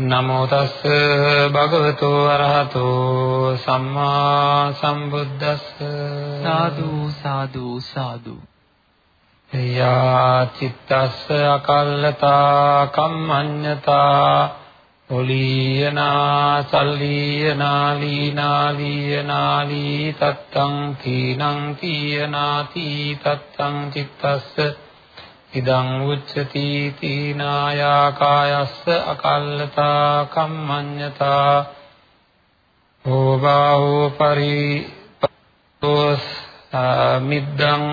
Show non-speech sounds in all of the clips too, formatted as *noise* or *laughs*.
නමෝ තස්ස භගවතු අරහතෝ සම්මා සම්බුද්දස්ස. සාදු සාදු සාදු. යා චිත්තස්ස අකල්ලතා කම්මඤ්ඤතා ඔලීයනා සල්ලීයනා ලීනා ලීයනා ලී තත්තං තීනං තීයනාති තත්තං චිත්තස්ස ඉදං උච්චති තීනායා කායස්ස අකල්ලතා කම්මඤ්ඤතා ඕබාහෝ පරි පොස් මිද්දං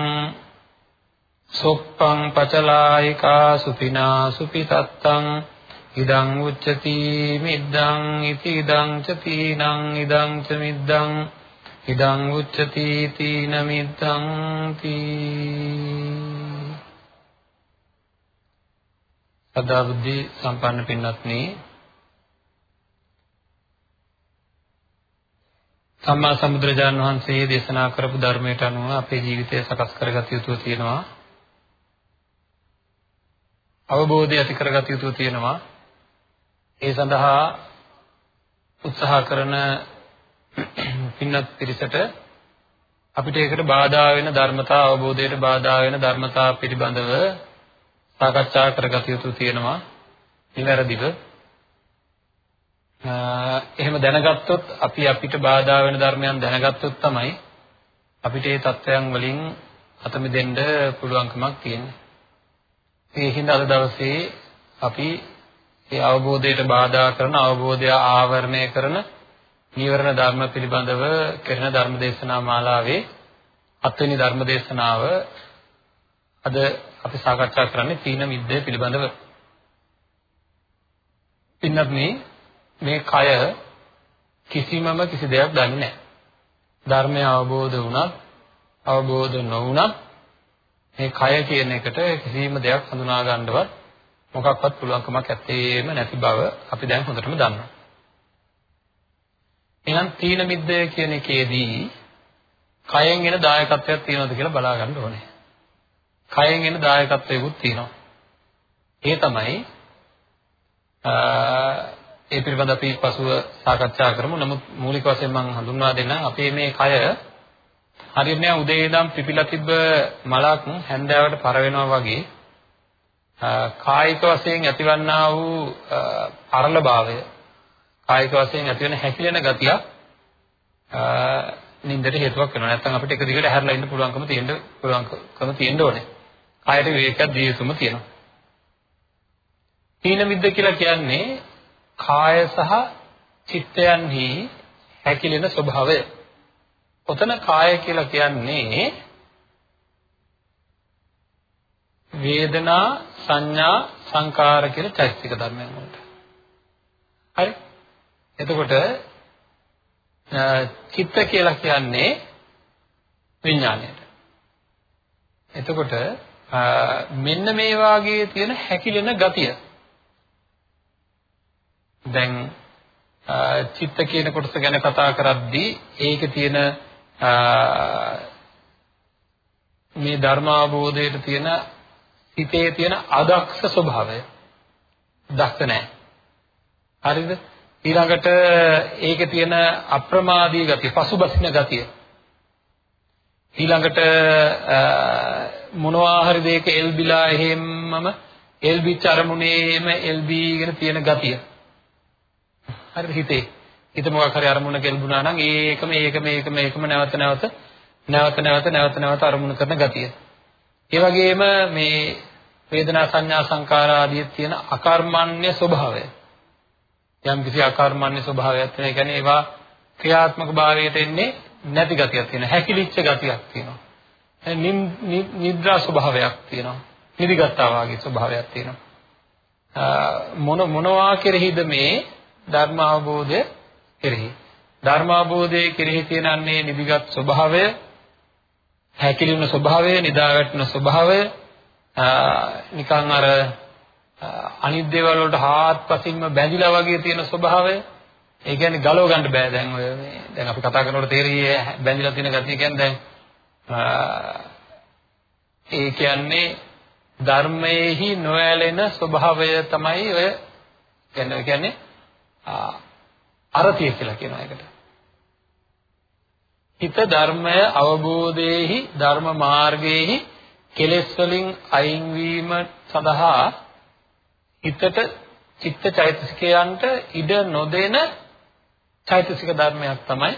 සොප්පං පචලායිකා සුපිනා සුපිතත්තං ඉදං උච්චති මිද්දං ඉති ඉදං ච තීනං ඉදං ච මිද්දං ඉදං උච්චති තීන මිද්දං තී සදා බුද්ධි සම්පන්න පින්වත්නි සම්මා සම්බුදුරජාණන් වහන්සේ දේශනා කරපු ධර්මයට අනුව අපේ ජීවිතය සකස් කරගත යුතු තියෙනවා. අවබෝධය ඇති කරගත යුතු තියෙනවා. ඒ සඳහා උත්සාහ කරන පින්වත් පිරිසට අපිට ඒකට බාධා වෙන ධර්මතා අවබෝධයට බාධා වෙන ධර්මතා පිළිබඳව සාකච්ඡා කරගත යුතු තියෙනවා නිවැරදිව එහෙම දැනගත්තොත් අපි අපිට බාධා වෙන ධර්මයන් දැනගත්තොත් තමයි අපිට මේ தත්වයන් වලින් අත මිදෙන්න පුළුවන්කමක් තියෙන්නේ. ඒ හින්දා අද දවසේ අපි මේ අවබෝධයට බාධා කරන අවබෝධය ආවරණය කරන නීවරණ ධර්ම පිළිබඳව කෙරෙන ධර්ම දේශනා මාලාවේ හත්වෙනි ධර්ම දේශනාව අද අපි සාකච්ඡා කරන්නේ තීන මිද්දේ පිළිබඳව. පින්නත් මේ මේ කය කිසිමම කිසි දෙයක් දන්නේ නැහැ. ධර්මය අවබෝධ වුණත් අවබෝධ නොවුණත් මේ කය කියන එකට කිසිම දෙයක් හඳුනා ගන්නවත් මොකක්වත් පුළුවන්කමක් ඇත්තේම නැති බව අපි දැන් හොඳටම දන්නවා. එහෙනම් තීන මිද්දය කියන එකේදී කයෙන් එන දායකත්වයක් තියෙනවද කියලා බලා ගන්න ඕනේ. කයෙන් එන දායකත්වයකුත් තියෙනවා. ඒ තමයි ඒ පිළිබඳ අපි පසුව සාකච්ඡා කරමු. නමුත් මූලික වශයෙන් මම හඳුන්වා දෙන්න අපේ මේ කය හරියට නෑ උදේ ඉඳන් පිපිලා තිබ්බ මලක් හැන්දෑවට පර වෙනවා වගේ කායික වශයෙන් ඇතිවන්නා වූ අරලභාවය කායික වශයෙන් ඇතිවෙන හැකිලෙන ගතිය නින්දට හේතුවක් වෙනවා. නැත්නම් අපිට එක දිගට හැරලා ඉන්න පුළුවන්කම තියෙන්න පුළුවන්කම තියෙන්න ඕනේ. කායට විවේකයක් දිය යුතුම තියෙනවා. තීන මිද්ද කියලා කියන්නේ කාය සහ චිත්තයන්හි හැකිලෙන ස්වභාවය. ඔතන කාය කියලා කියන්නේ වේදනා සංඥා සංකාර කියලා චෛතසික ධර්මයන් වලට. හරි? එතකොට චිත්ත කියලා කියන්නේ විඥාණයට. එතකොට මෙන්න මේ වාගේ තියෙන හැකිලෙන ගතිය. දැන් චිත්ත කියන කොටස ගැන කතා කරද්දී ඒකේ තියෙන මේ ධර්මාභෝධයට තියෙන හිතේ තියෙන අදක්ෂ ස්වභාවය දක්ෂ නැහැ. හරිද? ඊළඟට ඒකේ තියෙන අප්‍රමාදී ගතිය, පසුබසින ගතිය. ඊළඟට මොනවා හරි දෙයක එල්බිලා එහෙම්මම එල්බිච්ච අරමුණේම එල්බීගෙන තියෙන ගතිය. හරිද හිතේ. හිත මොකක් හරි අරමුණක එල්බුණා නම් ඒකම ඒකම ඒකම ඒකම නැවත නැවත නැවත නැවත නැවත නැවත අරමුණු කරන ගතිය. ඒ වගේම මේ වේදනා සංඥා සංකාර ආදී තියෙන අකර්මණ්‍ය ස්වභාවය. යම් කිසි අකර්මණ්‍ය ස්වභාවයක් තියෙන. ඒ කියන්නේ ඒවා ක්‍රියාත්මක භාවයට එන්නේ නැති ගතියක් තියෙනවා. හැකිලිච්ච ගතියක් තියෙනවා. නිද්‍රා ස්වභාවයක් තියෙනවා. නිදිගත්තා වාගේ ස්වභාවයක් තියෙනවා. මොන මොනවා කෙරෙහිද මේ ධර්ම අවබෝධය කෙරෙහි ධර්ම අවබෝධයේ කෙරෙහි තියෙනන්නේ නිදිගත් ස්වභාවය හැකිලින ස්වභාවය නිදා වැටෙන ස්වභාවය නිකන් අර අනිත් දේවල් වලට හාත්පසින්ම බැඳිලා වගේ තියෙන ස්වභාවය ඒ කියන්නේ ගලව ගන්න බෑ දැන් ඔය මේ දැන් අපි කතා කරනකොට තේරියේ බැඳිලා තියෙන ගතිය කියන්නේ දැන් ඒ කියන්නේ ධර්මයේහි නොඇලෙන ස්වභාවය තමයි ඔය කියන්නේ කියන්නේ අරතිය කියලා කියනවා ඒකට. හිත ධර්මය අවබෝධයේහි ධර්ම මාර්ගයේහි කෙලෙස් වලින් අයින් වීම සඳහා හිතට චිත්ත චෛතසිකයන්ට ඉඩ නොදෙන චෛතසික ධර්මයක් තමයි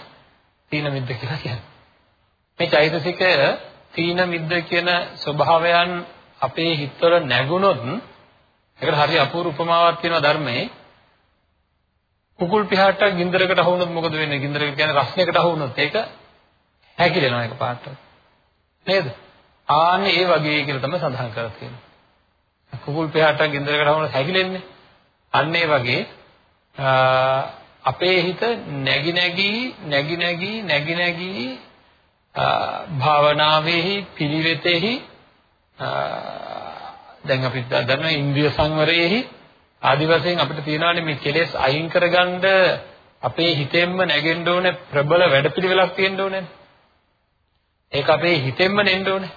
තීන මිද්ද කියලා කියන්නේ. මේ චෛතසිකය තීන මිද්ද කියන ස්වභාවයන් අපේ හිතවල නැගුණොත් ඒකට හරි අපූර්ව උපමාවක් තියෙනවා ධර්මයේ. කුකුල් පිහාටක් ගින්දරකට අහු වුණොත් මොකද වෙන්නේ? ගින්දරක කියන්නේ රස්නයකට අහු වුණොත් ඒක හැකිලෙනවා ඒක පාට. නේද? ආන්නේ ඒ වගේ කියලා තමයි සඳහන් කරලා තියෙන්නේ. කුකුල් පිහාටක් ගින්දරකට අහු වුණොත් හැකිලෙන්නේ. අන්න ඒ වගේ අපේ හිත නැగి නැగి නැగి නැగి නැగి නැగి භාවනාවේහි පිළිවෙතෙහි දැන් අපි දන්නවා ඉන්ද්‍රිය සංවරයේහි ආදි වශයෙන් අපිට තියෙනවානේ මේ කෙලෙස් අයින් කරගන්න අපේ හිතෙන්ම නැගෙන්න ඕනේ ප්‍රබල වැඩපිළිවෙලක් තියෙන්න ඕනේ. ඒක අපේ හිතෙන්ම නෙන්න ඕනේ.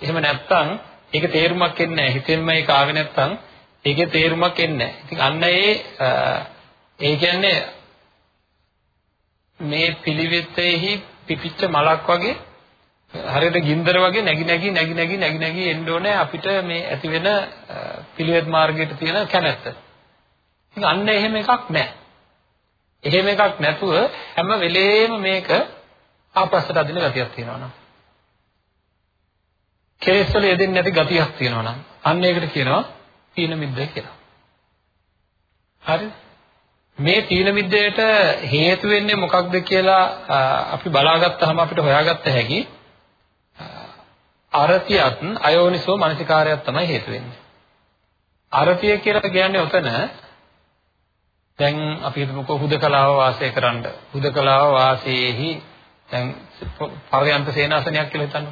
එහෙම නැත්නම් ඒක තේරුමක් එන්නේ නැහැ. හිතෙන්ම ඒක ආවේ නැත්නම් ඒකේ තේරුමක් එන්නේ නැහැ. ඉතින් අන්න ඒ ඒ කියන්නේ මේ පිළිවෙතෙහි පිපිච්ච මලක් වගේ හරියට ගින්දර වගේ නැగి නැగి නැగి නැగి නැగి නැగి එන්න ඕනේ අපිට මේ ඇති වෙන පිළිවෙත් මාර්ගයට තියෙන කැමැත්ත. ඉතින් අන්න එහෙම එකක් නැහැ. එහෙම එකක් නැතුව හැම වෙලේම මේක ආපස්සට අදින ගතියක් තියෙනවා නේද? කෙලෙස් වල යෙදෙන්නේ නැති ගතියක් තියෙනවා නම් අන්න ඒකට කියනවා තීන මිද්ද කියලා. හරිද? මේ තීන මිද්දයට හේතු වෙන්නේ මොකක්ද කියලා අපි බලාගත්තාම අපිට හොයාගත්ත හැකි අරතියත් අයෝනිසෝ මනසිකාරයක් තමයි හේතු වෙන්නේ. අරතිය කියලා කියන්නේ ඔතන දැන් අපි හිතමුකෝ හුදකලාව වාසය කරන්න. හුදකලාව වාසයේහි දැන් පරයන්ත සේනාසනයක් කියලා හිතන්න.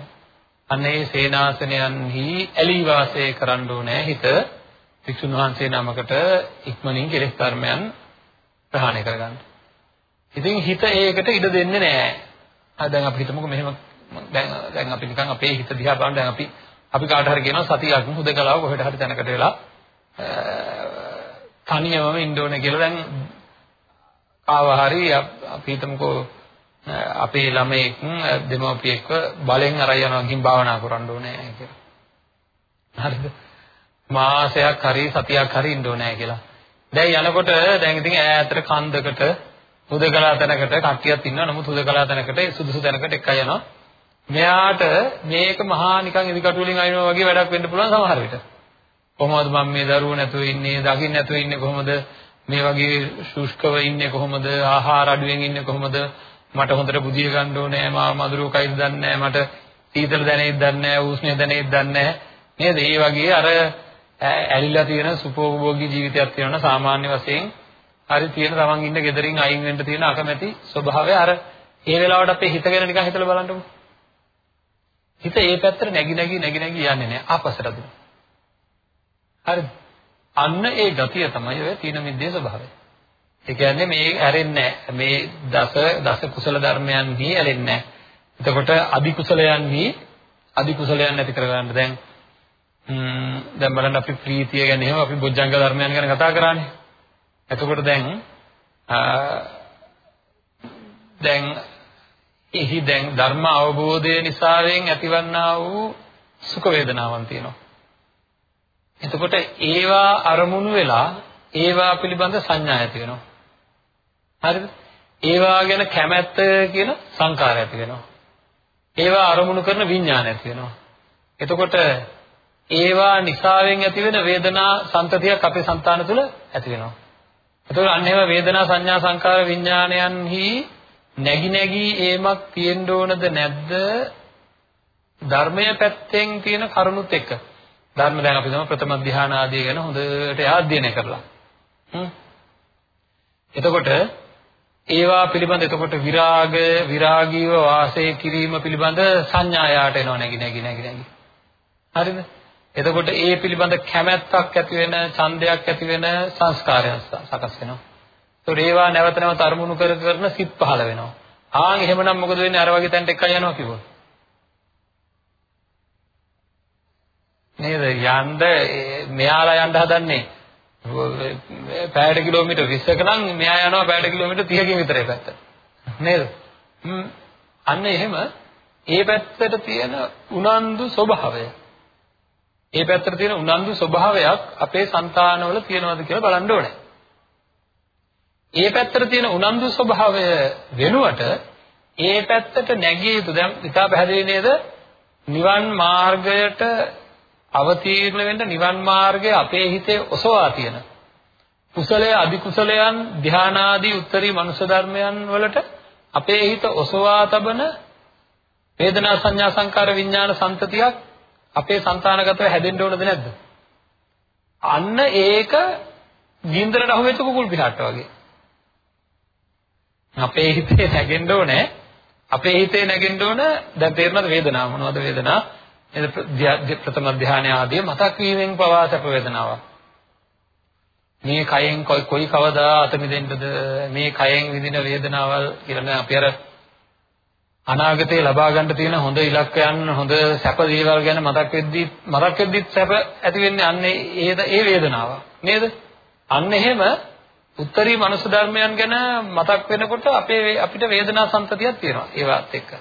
අන්න ඒ සේනාසනයන්හි ඇලී වාසය කරන්න ඕනේ හිත වික්ෂුන් වහන්සේ නමකට ඉක්මනින් කෙලෙස් ධර්මයන් ප්‍රහාණය කරගන්න. ඉතින් හිත ඒකට ඉඩ දෙන්නේ නැහැ. ආ දැන් අපි හිතමුකෝ මෙහෙම දැන් දැන් අපි නිකන් අපේ හිත දිහා බලන දැන් අපි අපි කාට හරි කියනවා සතියක් හුදකලාව කොහෙට හරි තැනකට වෙලා තනියමම ඉන්න ඕනේ කියලා දැන් ආව හරි අපි හිතමුකෝ අපේ ළමයෙක් දෙමව්පියෙක්ව බලෙන් අරන් යනවා ගිහින් භාවනා කරන්න ඕනේ කියලා. හරිද? මාසයක් හරි සතියක් හරි ඉන්න ඕනේ කියලා. දැන් යනකොට දැන් ඉතින් ඈතට කන්දකට හුදකලා තැනකට කට්ටියක් ඉන්නවා. නමුත් හුදකලා තැනකට සුදුසු තැනකට එකයි යනවා. මෙයාට මේක මහා නිකන් ඉදිකටු වලින් අයින්නවා වගේ වැඩක් වෙන්න පුළුවන් සමහර විට. කොහොමද මම මේ දරුවෝ නැතුව ඉන්නේ, දකින්න නැතුව ඉන්නේ කොහොමද? මේ වගේ ශුෂ්කව ඉන්නේ කොහොමද? ආහාර අඩුවෙන් ඉන්නේ කොහොමද? මට හොඳට බුදිය ගන්න ඕනේ. මා මදුරුව කයිද දන්නේ මට සීතල දැනෙයිද දන්නේ නැහැ, උෂ්ණය දැනෙයිද දන්නේ නැහැ. නේද? ඒ වගේ අර ඇලිලා තියෙන සුඛෝපභෝගී ජීවිතයක් තියෙනවා සාමාන්‍ය වශයෙන් හරි තියෙන තමන් ඉන්න ගෙදරින් අයින් වෙන්න තියෙන අකමැති ස්වභාවය අර ඒ වෙලාවට අපේ හිත ගැන නිකන් හිතලා බලන්නකො. හිත ඒ පැත්තට නැగి නැగి නැగి නැగి යන්නේ නැහැ ආපස්සටද. හරිද? අන්න ඒ ගතිය තමයි ඔය තීන මිද්දේ ස්වභාවය. ඒ කියන්නේ මේ ඇරෙන්නේ නැහැ. මේ දස දස කුසල ධර්මයන්දී ඇරෙන්නේ නැහැ. එතකොට අදි කුසලයන්හි අදි කුසලයන් නැති කරගන්න දැන් දැන් බලන්න අපි ප්‍රීතිය ගැන එහෙම අපි බොජ්ජංග ධර්මයන් ගැන කතා කරානේ. එතකොට දැන් දැන් එහි දැන් ධර්ම අවබෝධය නිසාවෙන් ඇතිවන්නා වූ සුඛ වේදනාවන් තියෙනවා. එතකොට ඒවා අරමුණු වෙලා ඒවා පිළිබඳ සංඥා ඇති වෙනවා. හරිද? ඒවා ගැන කැමැත්ත කියන සංකාරය ඇති වෙනවා. ඒවා අරමුණු කරන විඥානය ඇති වෙනවා. එතකොට ඒවා නිසාවෙන් ඇතිවෙන වේදනා සංතතියක් අපේ సంతාන තුළ ඇති වෙනවා. ඒතකොට අන්න ඒවා වේදනා සංඥා සංකාර විඥානයන්හි නැగి නැగి ඒමක් තියෙන්න ඕනද නැද්ද? ධර්මය පැත්තෙන් තියෙන කරුණුත් එක්ක. ධර්ම දැන් අපි තමයි ප්‍රථම ධ්‍යාන ආදී ගැන හොඳට ආධ්‍යයනය කරලා. එතකොට ඒවා පිළිබඳ එතකොට විරාග විරාගීව වාසය කිරීම පිළිබඳ සංඥායාට එනවා නැగి නැగి නැగి නැగి. හරිද? එතකොට ඒ පිළිබඳ කැමැත්තක් ඇති වෙන ඡන්දයක් ඇති වෙන සංස්කාරයක් සකස් වෙනවා. ඒතකොට ඒවා නැවත නැවත අරමුණු කර කරන සිත් පහළ වෙනවා. ආන් එහෙමනම් මොකද වෙන්නේ? අර වගේ තැනට එක්කලා යනවා කිව්වොත්. නේද? යන්න මෙයාලා යන්න හදන්නේ. පැයට කිලෝමීටර් 20ක නම් මෙයා යනවා පැයට කිලෝමීටර් 30කින් විතරේ පැත්ත. නේද? අන්න එහෙම ඒ පැත්තට තියෙන උනන්දු ස්වභාවය. ඒ පැත්තට තියෙන උනන්දු ස්වභාවයක් අපේ సంతානවල තියෙනවද කියලා බලන්න ඕනේ. ඒ පැත්තට තියෙන උනන්දු ස්වභාවය වෙනුවට ඒ පැත්තට නැගිය යුතු දැන් ඉතා පැහැදිලි නේද? නිවන් මාර්ගයට අවතීර්ණ වෙන්න නිවන් මාර්ගය අපේ හිතේ ඔසවා තියෙන කුසලයේ අධි කුසලයන් ධානාදී උත්තරී මනුෂ්‍ය ධර්මයන් වලට අපේ හිත ඔසවා තබන වේදනා සංඥා සංකාර විඥාන සංතතියක් අපේ సంతానගතව හැදෙන්න ඕනද නැද්ද? අන්න ඒක ගින්දරට අහුවෙච්ච කුකුල් පිටට වගේ. අපේ හිතේ නැගෙන්න ඕනේ. අපේ හිතේ නැගෙන්න ඕන දැන් තේරෙනවද වේදනාව මොනවද වේදනාව? එද ප්‍රථම ධානය ආදී මතක් වීමෙන් පවා සැප වේදනාවක්. මේ කයෙන් කොයි කවදා අත මිදෙන්නද මේ කයෙන් විඳින වේදනාවල් කියලා අපි අර අනාගතේ ලබා ගන්න තියෙන හොඳ ඉලක්කයන් හොඳ සැප දේවල් ගැන මතක් වෙද්දී මතක් වෙද්දිත් සැප ඇති වෙන්නේ අන්න ඒද ඒ වේදනාව නේද අන්න එහෙම උත්තරී මනුෂ්‍ය ධර්මයන් ගැන මතක් වෙනකොට අපේ අපිට වේදනා සංතතියක් තියෙනවා ඒවත් එක්ක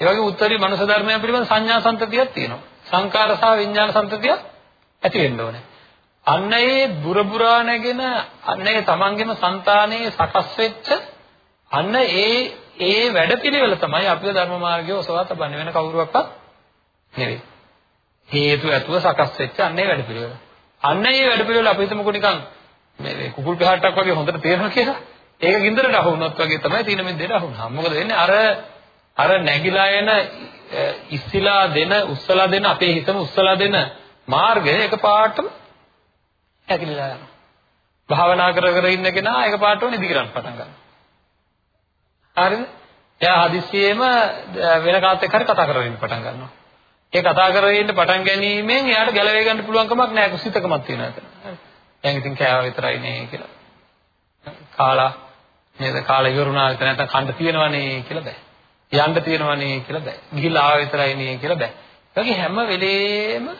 ඒ වගේ උත්තරී මනුෂ්‍ය ධර්මයන් පිළිබඳ සංඥා සංතතියක් තියෙනවා. සංකාර සහ විඥාන සංතතියක් ඇති වෙන්න ඕනේ. අන්න ඒ බුරබුරා නැගෙන අන්න ඒ තමන්ගේම సంతානයේ සකස් වෙච්ච අන්න ඒ ඒ වැඩපිළිවෙල තමයි අපිව ධර්ම මාර්ගයේ ඔසවා තබන්නේ වෙන කවුරුවක්වත් නෙවෙයි. හේතු ඇතුව සකස් වෙච්ච අන්න ඒ වැඩපිළිවෙල. අන්න ඒ වැඩපිළිවෙල අපි හිතමුකෝ නිකන් මේ කුකුල් පහටක් වගේ හොඳට තේරෙනවා කියලා. ඒක ගින්දරට අහු වුණොත් වගේ තමයි තීන මිද්දේට අහු වුණා. මොකද වෙන්නේ අර අර නැగిලා එන ඉස්සිලා දෙන උස්සලා දෙන අපේ හිතම උස්සලා දෙන මාර්ගය එකපාරටම හැකිලිලා යනවා. භාවනා කර කර ඉන්න කෙනා එකපාරටම නිදි කරන්න පටන් ගන්නවා. හරිද? එයා හදිස්සියෙම වෙන කාත් එක්ක හරි කතා කරගෙන ඉන්න පටන් ගන්නවා. ඒ කතා කරගෙන ඉන්න පටන් ගැනීමෙන් එයාට ගැලවෙ ගන්න පුළුවන් කමක් නැහැ කුසිතකමක් තියෙනවා එතන. දැන් ඉතින් කෑවා විතරයි නේ කියලා. කාලා නේද කාලා ඉවරුණා විතර නැත්නම් කන්න තියෙනවනේ කියලා බෑ. යන්න තියෙනවනේ කියලා බෑ. ගිහිල්ලා ආව විතරයි නේ කියලා බෑ. ඒ වගේ හැම වෙලේම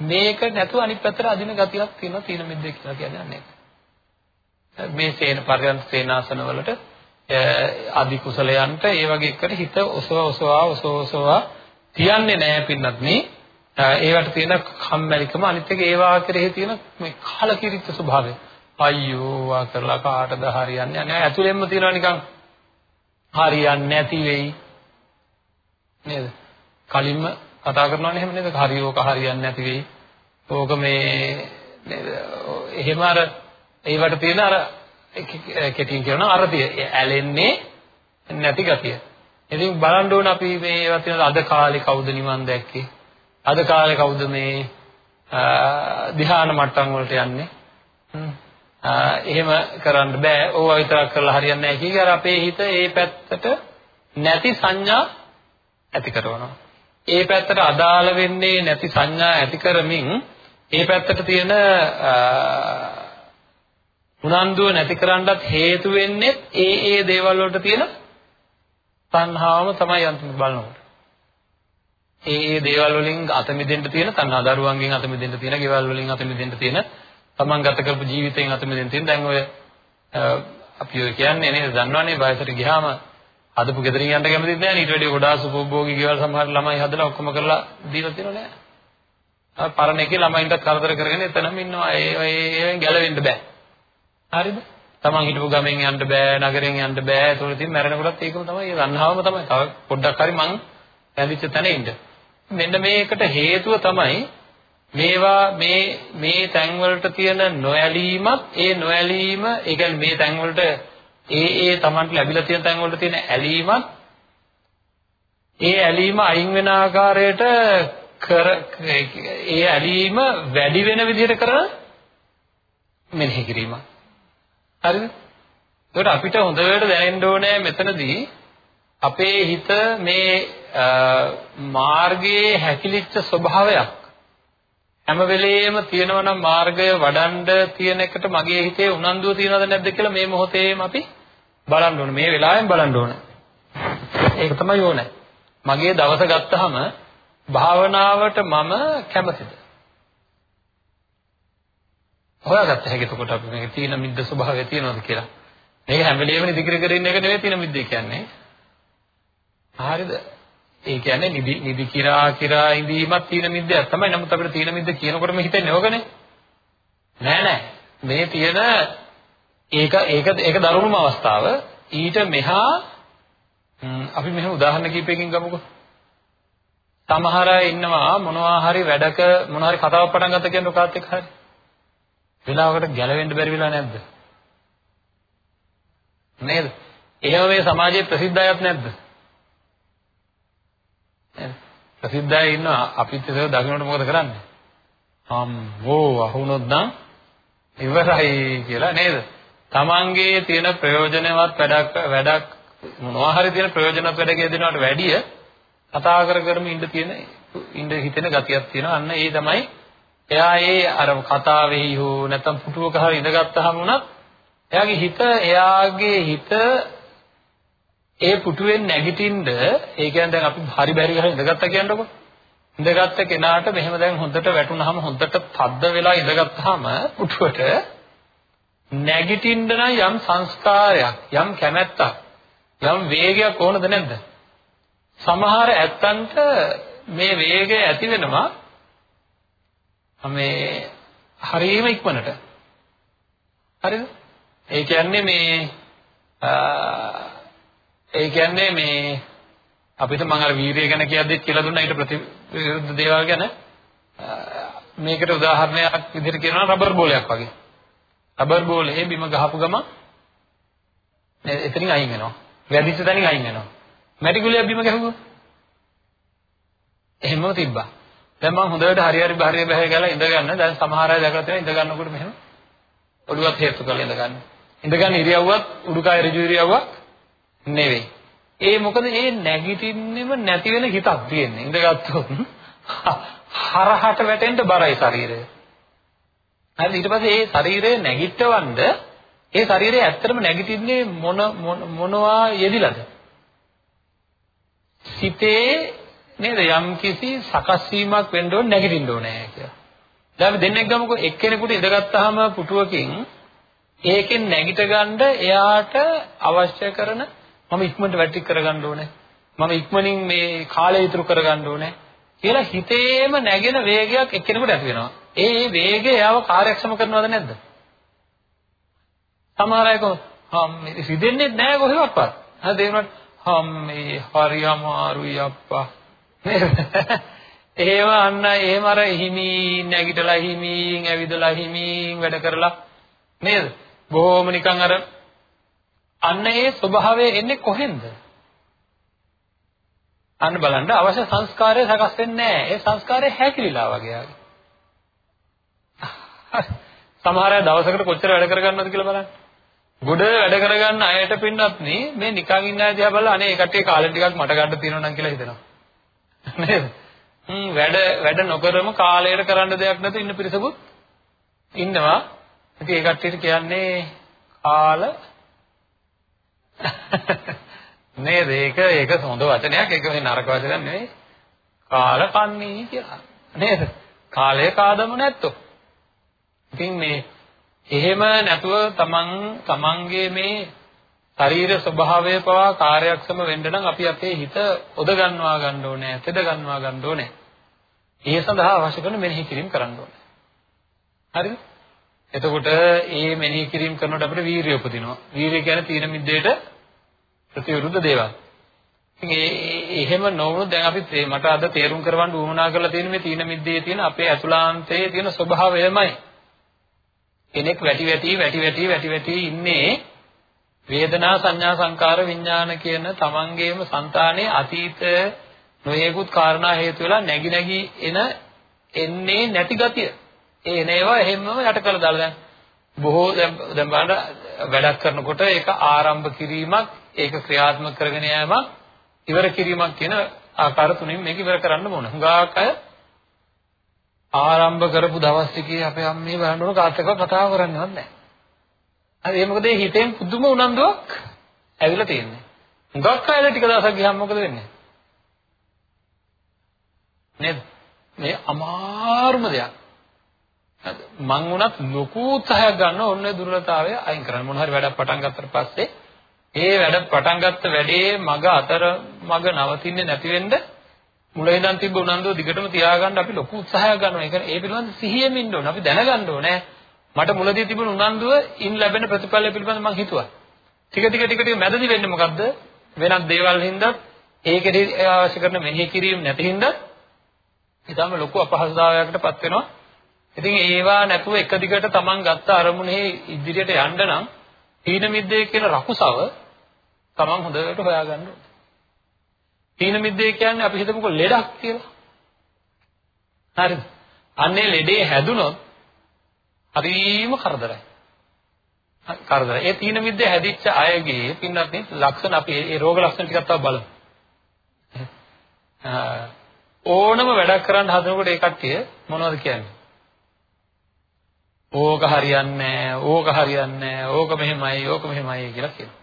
මේක නැතුව අනිත් පැත්තට අදින ගතියක් තියෙනවා තීන මිද්දේ කියලා කියන්නේ අන්න ඒක. මේ සේන පරියන්ත සේනාසන වලට අදි කුසලයන්ට ඒ වගේ එකට හිත ඔසව ඔසවා ඔසව ඔසවා තියන්නේ නැහැ පින්නත් මේ ඒවට තියෙන කම්මැලිකම අනිත් එක ඒවා කෙරෙහි තියෙන මේ කාලකිරිච්ච ස්වභාවය. අයියෝ වා කරලා කාටද හරියන්නේ නැහැ. ඇතුළෙන්ම තියෙනවා නිකන් හරියන්නේ නැති වෙයි. නේද? කලින්ම කතා කරනවනේ එහෙම නේද? හරියෝක හරියන්නේ නැති වෙයි. ඕක මේ නේද? එහෙම අර ඒවට තියෙන අර කෙටියෙන් කියනවා අරතිය ඇලෙන්නේ නැති ගතිය ඉතින් බලන්න ඕන අපි මේ ඒවා තියෙන අද කාලේ කවුද නිවන් දැක්කේ අද කාලේ කවුද මේ ධ්‍යාන මට්ටම් වලට යන්නේ එහෙම කරන්න බෑ. ඕවා විතරක් කරලා හරියන්නේ නැහැ කිය. අර අපේ හිත ඒ පැත්තට නැති සංඥා ඇති කරනවා. ඒ පැත්තට අදාළ වෙන්නේ නැති සංඥා ඇති කරමින් ඒ පැත්තට තියෙන උනන්දුව නැති කරන්නත් හේතු වෙන්නේ ඒ ඒ දේවල් වලට තියෙන තණ්හාවම තමයි අන්තිම බලනකොට. ඒ ඒ දේවල් වලින් අත මිදෙන්න තියෙන තණ්හා දරුවන්ගෙන් අත මිදෙන්න තියෙන, ගෙවල් වලින් අත මිදෙන්න තියෙන තමන් ගත කරපු ජීවිතයෙන් අත මෙතෙන් තියෙන. දැන් ඔය අපි ඔය කියන්නේ නේද? දන්නවනේ වයසට ගියාම හදපු ගෙදරින් යන්න කැමතිද නැහැ ඊට වැඩිය ගොඩාක් සුපභෝගී ගෙවල් සමහර ළමයි හදලා ඔක්කොම කරලා දීලා තියෙනව නෑ. අර පරණ එකේ ළමයින්ට කරදර කරගෙන එතනම ඉන්නවා. ඒ ඒවෙන් ගැලවෙන්න බෑ. හරිද? තමන් හිටපු ගමෙන් යන්න බෑ නගරෙන් යන්න බෑ. ඒතකොට ඉතින් මැරෙනකොටත් ඒකම තමයි ඒ රන්හාවම තමයි. තව පොඩ්ඩක් හරි මං ඇවිත් තැන ඉන්න. මෙන්න මේකට හේතුව තමයි මේවා මේ මේ තැන් වලට තියෙන නොඇලීමත් ඒ නොඇලීම ඒ කියන්නේ මේ තැන් වලට ඒ ඒ Tamanට ලැබිලා තියෙන තැන් වලට තියෙන ඇලීමත් ඒ ඇලීම අයින් වෙන ආකාරයට කර ඒ ඇලීම වැඩි වෙන විදිහට කරන මෙනෙහි කිරීම. හරිද? ඒකට අපිට හොඳට දැනෙන්න ඕනේ මෙතනදී අපේ හිත මේ මාර්ගයේ හැකිලිච්ච ස්වභාවයක් හැම වෙලෙම තියෙනවා නම් මාර්ගය වඩන්න තියෙන එකට මගේ හිතේ උනන්දුව තියනවද නැද්ද කියලා මේ මොහොතේම අපි බලන්න ඕනේ. මේ වෙලාවෙන් බලන්න ඕනේ. ඒක තමයි ඕනේ. මගේ දවස ගත්තාම භාවනාවට මම කැමතිද? හොයාගත්ත හැකි එතකොට අපි මේක තීන මිද්ද ස්වභාවය තියෙනවද කියලා. මේක හැම වෙලෙම නිදිකිර කර ඉන්න එක නෙවෙයි තීන මිද්ද කියන්නේ. හරිද? ඒ කියන්නේ නිදි නිදි කිරා කිරා ඉඳීමත් තීන මිද්දයක් තමයි. නමුත් අපිට තීන මිද්ද කියනකොටම හිතෙන්නේ ඕකනේ. නෑ නෑ. මේ තියෙන ඒක ඒක ඒක දරුණුම අවස්ථාව. ඊට මෙහා අපි මෙහෙම උදාහරණ කිහිපයකින් ගමුකෝ. සමහර අය ඉන්නවා මොනවා හරි වැඩක මොනවා හරි කතාවක් පටන් ගත්ත කියන කාත් එක්ක හරි. වෙලාවකට ගැලවෙන්න බැරි වෙලා නැද්ද? නේද? එහෙම මේ සමාජයේ ප්‍රසිද්ධ අයත් නැද්ද? ප්‍රසිද්ධ අය ඉන්නවා අපිත් ඒක දකින්නට මොකද කරන්නේ? අම්මෝ අහුනොත් නම් ඉවරයි කියලා නේද? තමන්ගේ තියෙන ප්‍රයෝජනවත් වැඩක් වැඩක් මොනවා හරි තියෙන ප්‍රයෝජනවත් වැඩ කියනකට වැඩිය කතා කර කරම ඉන්න තියෙන ඉන්න හිතෙන ගතියක් තියෙනවා. අන්න ඒ තමයි එයා ඒ අර කතාවෙහි හෝ නැත්නම් පුටුවක හරි ඉඳගත්තාම උනත් එයාගේ හිත එයාගේ හිත ඒ පුටුවෙන් නැගිටින්න ඒ කියන්නේ දැන් අපි හරි බැරි ගහලා ඉඳගත්තා කියන්නකො ඉඳගත්ත කෙනාට මෙහෙම දැන් හොඳට වැටුනහම හොඳට තද්ද වෙලා ඉඳගත්තාම පුටුවට නැගිටින්න නම් යම් සංස්කාරයක් යම් කැමැත්තක් යම් වේගයක් ඕනද නැද්ද? සමහර ඇත්තන්ට මේ වේගය ඇති වෙනවා මේ හරියම ඉක්මනට හරිද ඒ කියන්නේ මේ ඒ කියන්නේ මේ අපිට මම අර වීරිය ගැන කියද්දිත් කියලා දුන්නා ඊට ප්‍රතිවිරුද්ධ දේවල් ගැන මේකට උදාහරණයක් විදිහට කියනවා රබර් බෝලයක් වගේ. රබර් බෝලේ බිම ගහපු ගම එතනින් අයින් වෙනවා. වැදිච්ච තැනින් අයින් වෙනවා. මැටි ගුලියක් බිම ගැහුවොත් එහෙමම තිබ්බා. දැන් මම හොඳට හරි හරි බහරිය බහේ ගාලා ඉඳ ගන්න. දැන් සමහර අය දැකලා තියෙනවා ඉඳ ගන්නකොට මෙහෙම ඔළුවත් හේතු කරලා ඉඳ ගන්න. ඉඳ ගන්න ඉරියව්වත් උඩුකය ඍජු ඉරියව්වක් නෙවෙයි. ඒ මොකද ඒ නැගිටින්නෙම නැති වෙන හිතක් තියෙන්නේ. ඉඳගත්තොත් හරහට වැටෙන්න බරයි ශරීරය. හරි ඊට පස්සේ ඒ ශරීරය නැගිටවන්න ඒ ශරීරය ඇත්තටම නැගිටින්නේ මොන මොනවා යෙදිලාද? සිතේ නේද යම් කිසි සකස් වීමක් වෙන්න ඕනේ නැගිටින්න ඕනේ කියලා. දැන් අපි දෙන්නෙක් ගමුකෝ එක්කෙනෙකුට ඉඳගත්තාම පුටුවකින් ඒකෙන් නැගිට ගන්න එයාට අවශ්‍ය කරන මම ඉක්මනට වැටික් කරගන්න ඕනේ. මම ඉක්මනින් මේ කාලය ඉතුරු කරගන්න ඕනේ කියලා හිතේම නැගෙන වේගයක් එක්කෙනෙකුට ඇති වෙනවා. ඒ ඒ වේගය එයාව කාර්යක්ෂම කරනවද නැද්ද? සමහර අය කොහොමද? හම් මේ රිදෙන්නේ නැහැ කොහෙවත්. හරි ඒ වුණාට හම් මේ හරි අමාරුයි අප්පා. *laughs* එහෙම අන්න එහෙම අර හිමී නැගිටලා හිමීන් ඇවිදලා හිමීන් වැඩ කරලා නේද? බොහොම නිකන් අර අන්න ඒ ස්වභාවය එන්නේ කොහෙන්ද? අන්න බලන්න අවශ්‍ය සංස්කාරය සකස් වෙන්නේ නැහැ. ඒ සංස්කාරය හැකිලිලා වගේ ආගේ. *laughs* සමහර අය දවසකට කොච්චර වැඩ කරගන්නවද කියලා බලන්න. ගොඩ වැඩ කරගන්න අයට පින්නත් මේ නිකන් ඉන්න අය දිහා බලලා අනේ ඒ කට්ටිය කාලේ ටිකක් මට ගන්න තියෙනවා නම් කියලා හිතනවා. නේද? හ්ම් වැඩ වැඩ නොකරම කාලයට කරන්න දෙයක් නැතුව ඉන්න පිරිසකුත් ඉන්නවා. ඉතින් ඒ කට්ටියට කියන්නේ කාල *laughs* නේද? ඒක ඒක හොඳ වචනයක්. ඒක මේ නරක වචනයක් නෙවෙයි. කාල කන්නේ කියලා. නේද? කාලය කාදම නැත්තෝ. ඉතින් මේ එහෙම නැතුව තමන් තමන්ගේ මේ ශරීර ස්වභාවය පවා කාර්යක්ෂම වෙන්න නම් අපි අපේ හිත ඔද ගන්නවා ගන්න ඕනේ, තෙද ගන්නවා ගන්න ඕනේ. ඒ සඳහා අවශ්‍ය කරන මෙනෙහි කිරීම කරන්න ඕනේ. හරිද? එතකොට ඒ මෙනෙහි කිරීම කරනකොට අපිට වීරිය උපදිනවා. වීරිය කියන්නේ තීන මිද්දේට ප්‍රතිවිරුද්ධ දේවල්. ඉතින් එහෙම නොවුනොත් දැන් අපි මට අද තේරුම් කරවන්න උවමනා කරලා තියෙන මේ තීන මිද්දේ තියෙන අපේ අතුලාන්තයේ තියෙන ස්වභාවයමයි. කෙනෙක් වැටි වැටි වැටි වැටි වැටි වැටි ඉන්නේ වේදනා සංඥා සංකාර විඥාන කියන තමන්ගේම సంతානයේ අතීත නොයෙකුත් කාරණා හේතු වෙලා නැగి නැగి එන එන්නේ නැති ගතිය. ඒ එන ඒවා එහෙමම යට කරලා දාලා දැන් බොහෝ දැන් බලන්න වැඩක් කරනකොට ඒක ආරම්භ කිරීමක් ඒක ක්‍රියාත්මක කරගෙන යෑමක් ඉවර කිරීමක් කියන ආකාර තුනෙන් මේක ඉවර කරන්න ඕන. හුඟක් අය ආරම්භ කරපු දවස් එකේ අපේ අම්මේ බලනකොට කාත් එක්ක කතා කරන්නේවත් නැහැ. හරි ඒ මොකද හිතෙන් පුදුම උනන්දුවක් ඇවිල්ලා තියෙන්නේ. හුඟක් අයලා ටික දවසක් ගියාම මොකද වෙන්නේ? නේද? මේ අමාරුම දෙයක්. මං උනත් ලොකු උත්සාහයක් ගන්න ඕනේ දුර්වලතාවය අයින් කරන්න. මොන හරි වැඩක් පටන් ගත්තට පස්සේ ඒ වැඩ පටන් ගත්ත වැඩේ මග අතර මග නවතින්නේ නැති වෙන්න මුල ඉඳන් තිබ්බ උනන්දුව දිගටම තියාගන්න අපි ලොකු උත්සාහයක් ගන්නවා. ඒක ඒ පිළිබඳ සිහියෙම ඉන්න ඕනේ. අපි දැනගන්න ඕනේ. මට මුලදී තිබුණු උනන්දුව ඉන් ලැබෙන ප්‍රතිඵලය පිළිබඳව මං හිතුවා. ටික ටික ටික ටික මැදදී වෙන්නේ මොකද්ද? වෙනත් දේවල් හින්දා ඒකෙදි අවශ්‍ය කරන මෙනෙහි කිරීම නැති හින්දා ඊටම ලොකු අපහසුතාවයකටපත් වෙනවා. ඉතින් ඒවා නැතුව එක දිගට තමන් ගත්ත අරමුණේ ඉදිරියට යන්න නම් තීන මිද්දේ කියන රකුසව තමන් හොඳට හොයාගන්න ඕනේ. තීන මිද්දේ කියන්නේ අපි හිතමුකෝ ලෙඩක් කියලා. හරිද? අන්නේ ලෙඩේ හැදුනොත් හරිම කරදරයි. කරදරයි. ඒ තීන මිද්දේ හැදිච්ච අයගේ පින්නත් ලක්ෂණ අපි ඒ රෝග ලක්ෂණ ටිකක් තව බලමු. ඕනම වැඩක් කරන්න හදනකොට ඒ කට්ටිය මොනවද කියන්නේ? ඕක හරියන්නේ ඕක හරියන්නේ ඕක මෙහෙමයි ඕක මෙහෙමයි කියලා කියනවා.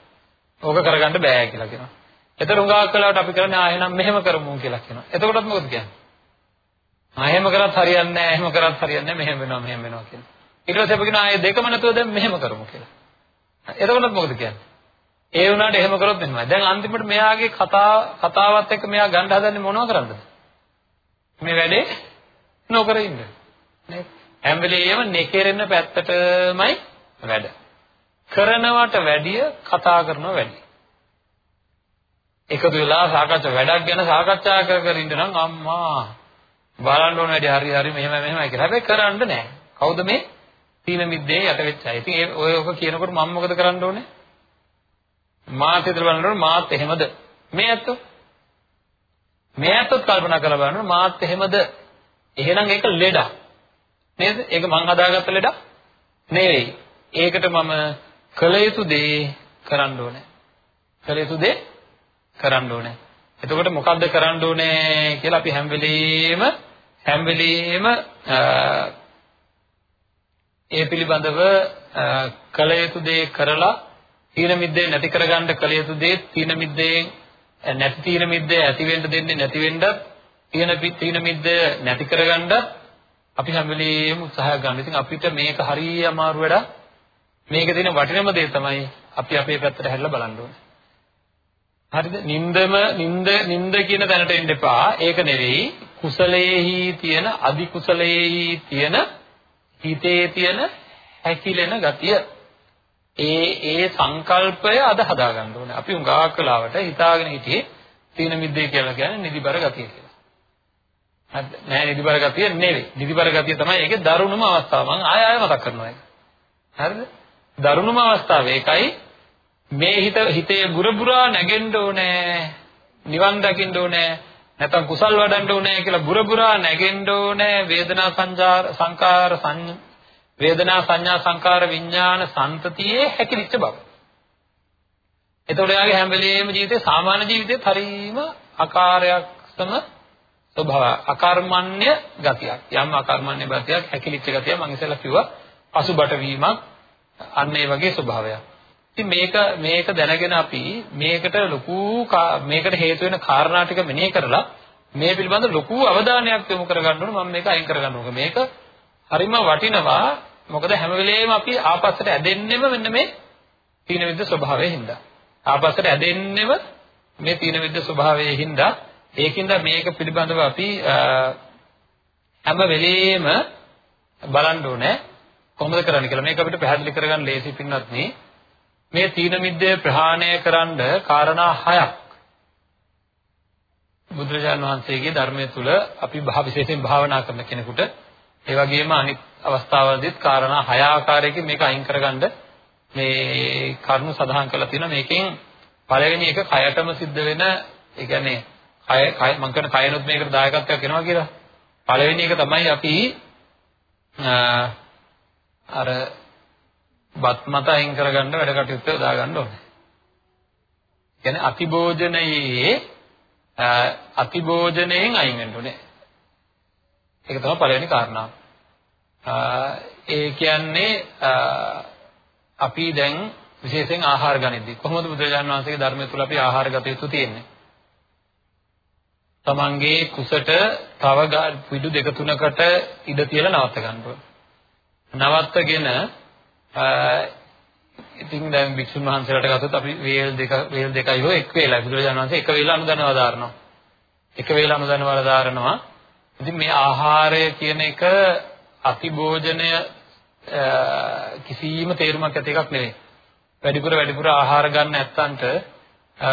ඕක කරගන්න බෑ කියලා කියනවා. එතකොට උඟාක් කළාට අපි කරන්නේ ආ එහෙනම් මෙහෙම කරමු කියලා කියනවා. එතකොටත් මොකද කියන්නේ? ආ එහෙම කරත් හරියන්නේ නැහැ එහෙම කරත් හරියන්නේ නැහැ මෙහෙම වෙනවා මෙහෙම වෙනවා කියලා. ඊට පස්සේ අපි කියනවා ආයේ දෙකම නැතුව දැන් මෙහෙම කරමු කියලා. එතකොටත් මොකද කියන්නේ? ඒ වුණාට එහෙම කරොත් මෙහෙමයි. දැන් අන්තිමට මෙයාගේ කතා කතාවත් එක්ක මෙයා ගන්න හදන්නේ මොනව කරන්නද? මේ වැඩේ නොකර ඉන්න. නේද? හැම වෙලෙම නෙකෙරෙන පැත්තටමයි වැඩ. කරනවට වැඩිය කතා කරනව වැඩි. එකතු වෙලා සාකච්ඡා වැඩක් ගැන සාකච්ඡා කර කර ඉන්න නම් අම්මා බලන්න ඕන වැඩි හරි හරි මෙහෙම මෙහෙමයි කියලා. හැබැයි කරන්න නෑ. කවුද මේ තීන මිද්දේ යට වෙච්ච අය. ඉතින් ඒ ඔය ඔක කියනකොට මම මොකද කරන්න ඕනේ? මාත් හිතලා බලනකොට මාත් එහෙමද? මේ ඇත්තෝ මේ ඇත්තොත් කල්පනා කරලා බලනකොට මාත් එහෙමද? එහෙනම් ඒක ලෙඩක්. නේද? ඒක මං හදාගත්ත ලෙඩක් නෙවෙයි. ඒකට මම කළ යුතු දේ කරන්න ඕනේ. කළ යුතු දේ කරන්න ඕනේ. එතකොට මොකද්ද කරන්න ඕනේ කියලා අපි හැම වෙලෙම හැම වෙලෙම ඒ පිළිබඳව කළ යුතු දේ කරලා තීන මිද්දේ නැති කරගන්න කළ යුතු දේ තීන මිද්දේ නැති තීන මිද්දේ ඇති වෙන්න දෙන්නේ නැති වෙන්නත් තීන තීන මිද්ද නැති කරගන්නත් අපි හැම වෙලෙම උත්සාහ ගන්න. ඉතින් අපිට මේක හරිය අමාරු වැඩක්. මේකේ තියෙන වටිනම දේ තමයි අපි අපේ පැත්තට හැරිලා බලන්න ඕනේ. හරිද? නින්දම නින්ද නින්ද කියන තැනට එන්න එපා. ඒක නෙවෙයි කුසලයේහි තියෙන අදි කුසලයේහි තියෙන හිතේ තියෙන හැකිලෙන ගතිය. ඒ ඒ සංකල්පය අද හදාගන්න ඕනේ. අපි උඟාක් කලාවට හිතාගෙන හිටියේ තීන මිද්දේ කියලා කියන්නේ නිදිබර ගතිය කියලා. හරිද? නෑ නිදිබර ගතිය නෙවෙයි. නිදිබර ගතිය තමයි ඒකේ දරුණුම අවස්ථාව. මම ආය ආය මතක් කරනවා ඒක. හරිද? දරුණුම අවස්ථාව ඒකයි මේ හිත හිතේ බුරබුරා නැගෙන්න ඕනේ. නිවන් දකින්න ඕනේ. නැත්නම් කුසල් වඩන්න ඕනේ කියලා බුරබුරා නැගෙන්න ඕනේ. වේදනා සංජාර සංකාර වේදනා සංඥා සංකාර විඥාන සම්තතියේ හැකිලිච්ච බව. එතකොට යාගේ හැම වෙලෙම ජීවිතේ සාමාන්‍ය ජීවිතේත් හරීම අකාරයක්ම ස්වභාව අකර්මණ්‍ය ගතියක්. යම් අකර්මණ්‍ය ගතියක් හැකිලිච්ච ගතියක් මම ඉස්සෙල්ලා කිව්වා පසුබට වීමක් අන්න ඒ වගේ ස්වභාවයක්. ඉතින් මේක මේක දැනගෙන අපි මේකට ලොකු මේකට හේතු වෙන කාරණා ටික මෙනෙහි කරලා මේ පිළිබඳ ලොකු අවධානයක් යොමු කරගන්න ඕන මම මේක අයින් කරගන්න ඕන. මේක හරිම වටිනවා. මොකද හැම වෙලේම අපි ආපස්සට ඇදෙන්නෙම මෙන්න මේ තීන විද්ද ස්වභාවයෙන් හින්දා. ආපස්සට ඇදෙන්නෙම මේ තීන විද්ද ස්වභාවයෙන් හින්දා ඒකින්ද මේක පිළිබඳව අපි හැම වෙලෙම බලන්න ඕනේ කොහොමද කරන්න කියලා. මේක අපිට පැහැදිලි කරගන්න ලේසි පින්නත් නේ. මේ තීන මිද්දේ ප්‍රහාණය කරන්න කාරණා හයක්. බුදුරජාණන් වහන්සේගේ ධර්මයේ තුල අපි භා විශේෂයෙන් භාවනා කරන කෙනෙකුට ඒ වගේම අනිත් අවස්ථාවලදීත් කාරණා හය ආකාරයකින් මේක අයින් කරගන්න මේ කරුණු සඳහන් කරලා තියෙනවා. මේකෙන් පළවෙනි එක කයටම සිද්ධ වෙන ඒ කියන්නේ කය කය මම කියන කයනොත් මේකට දායකත්වයක් වෙනවා කියලා. පළවෙනි එක තමයි අපි අර බත් මත අයින් කරගන්න වැඩ කටයුත්ත යොදා ගන්න ඕනේ. කියන්නේ අතිභෝජනයේ අතිභෝජනයෙන් අයින් වෙන්න ඕනේ. ඒක තමයි පළවෙනි කාරණාව. ඒ කියන්නේ අපි දැන් විශේෂයෙන් ආහාර ගනිද්දී කොහොමද බුදුරජාණන් වහන්සේගේ ධර්මය තුල අපි ආහාර ගත යුතු තියෙන්නේ? තමන්ගේ කුසට තව පිටු දෙක තුනකට ඉඩ තියලා නවත්ත ගන්න ඕනේ. නවත්තගෙන ඉතින් දැන් වික්ෂුන් වහන්සේලාට ගත්තොත් අපි වේල් දෙක වේල් දෙකයි හෝ එක් වේලයි බුදුරජාණන් වහන්සේ එක වේල අනුදැනව දාරනවා. එක වේල අනුදැනව දාරනවා. ඉතින් මේ ආහාරය කියන එක අතිභෝජනය කිසිම තේරුමක් ඇති එකක් නෙවෙයි. වැඩිපුර වැඩිපුර ආහාර ගන්න නැත්තන්ට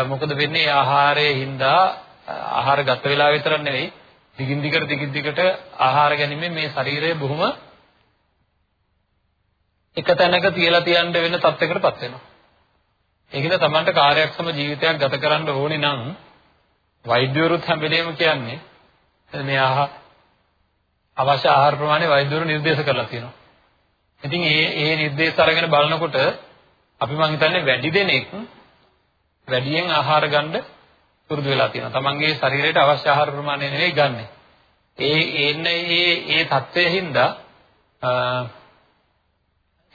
මොකද වෙන්නේ ආහාරයේ හින්දා ආහාර ගත වෙලා විතරක් නෙවෙයි දිගින් දිගට දිගින් දිගට ආහාර ගැනීමෙන් මේ ශරීරය බොහොම එක තැනක තියලා තියන්න වෙන තත්යකටපත් වෙනවා. ඒකද තමන්ට කාර්යක්ෂම ජීවිතයක් ගත කරන්න ඕනේ නම් වෛද්‍යවරුත් හැම වෙලේම කියන්නේ මේ අවශ්‍ය ආහාර ප්‍රමාණය වෛද්‍යවරු නිර්දේශ කරලා තියෙනවා. ඉතින් ඒ ඒ නිර්දේශ අරගෙන බලනකොට අපි මං හිතන්නේ වැඩි දෙනෙක් වැඩියෙන් ආහාර ගන්න පුරුදු වෙලා තියෙනවා. තමන්ගේ ශරීරයට අවශ්‍ය ආහාර ප්‍රමාණය නෙවෙයි ගන්නෙ. ඒ එන්නේ ඒ ඒ தත්ත්වයෙන් හින්දා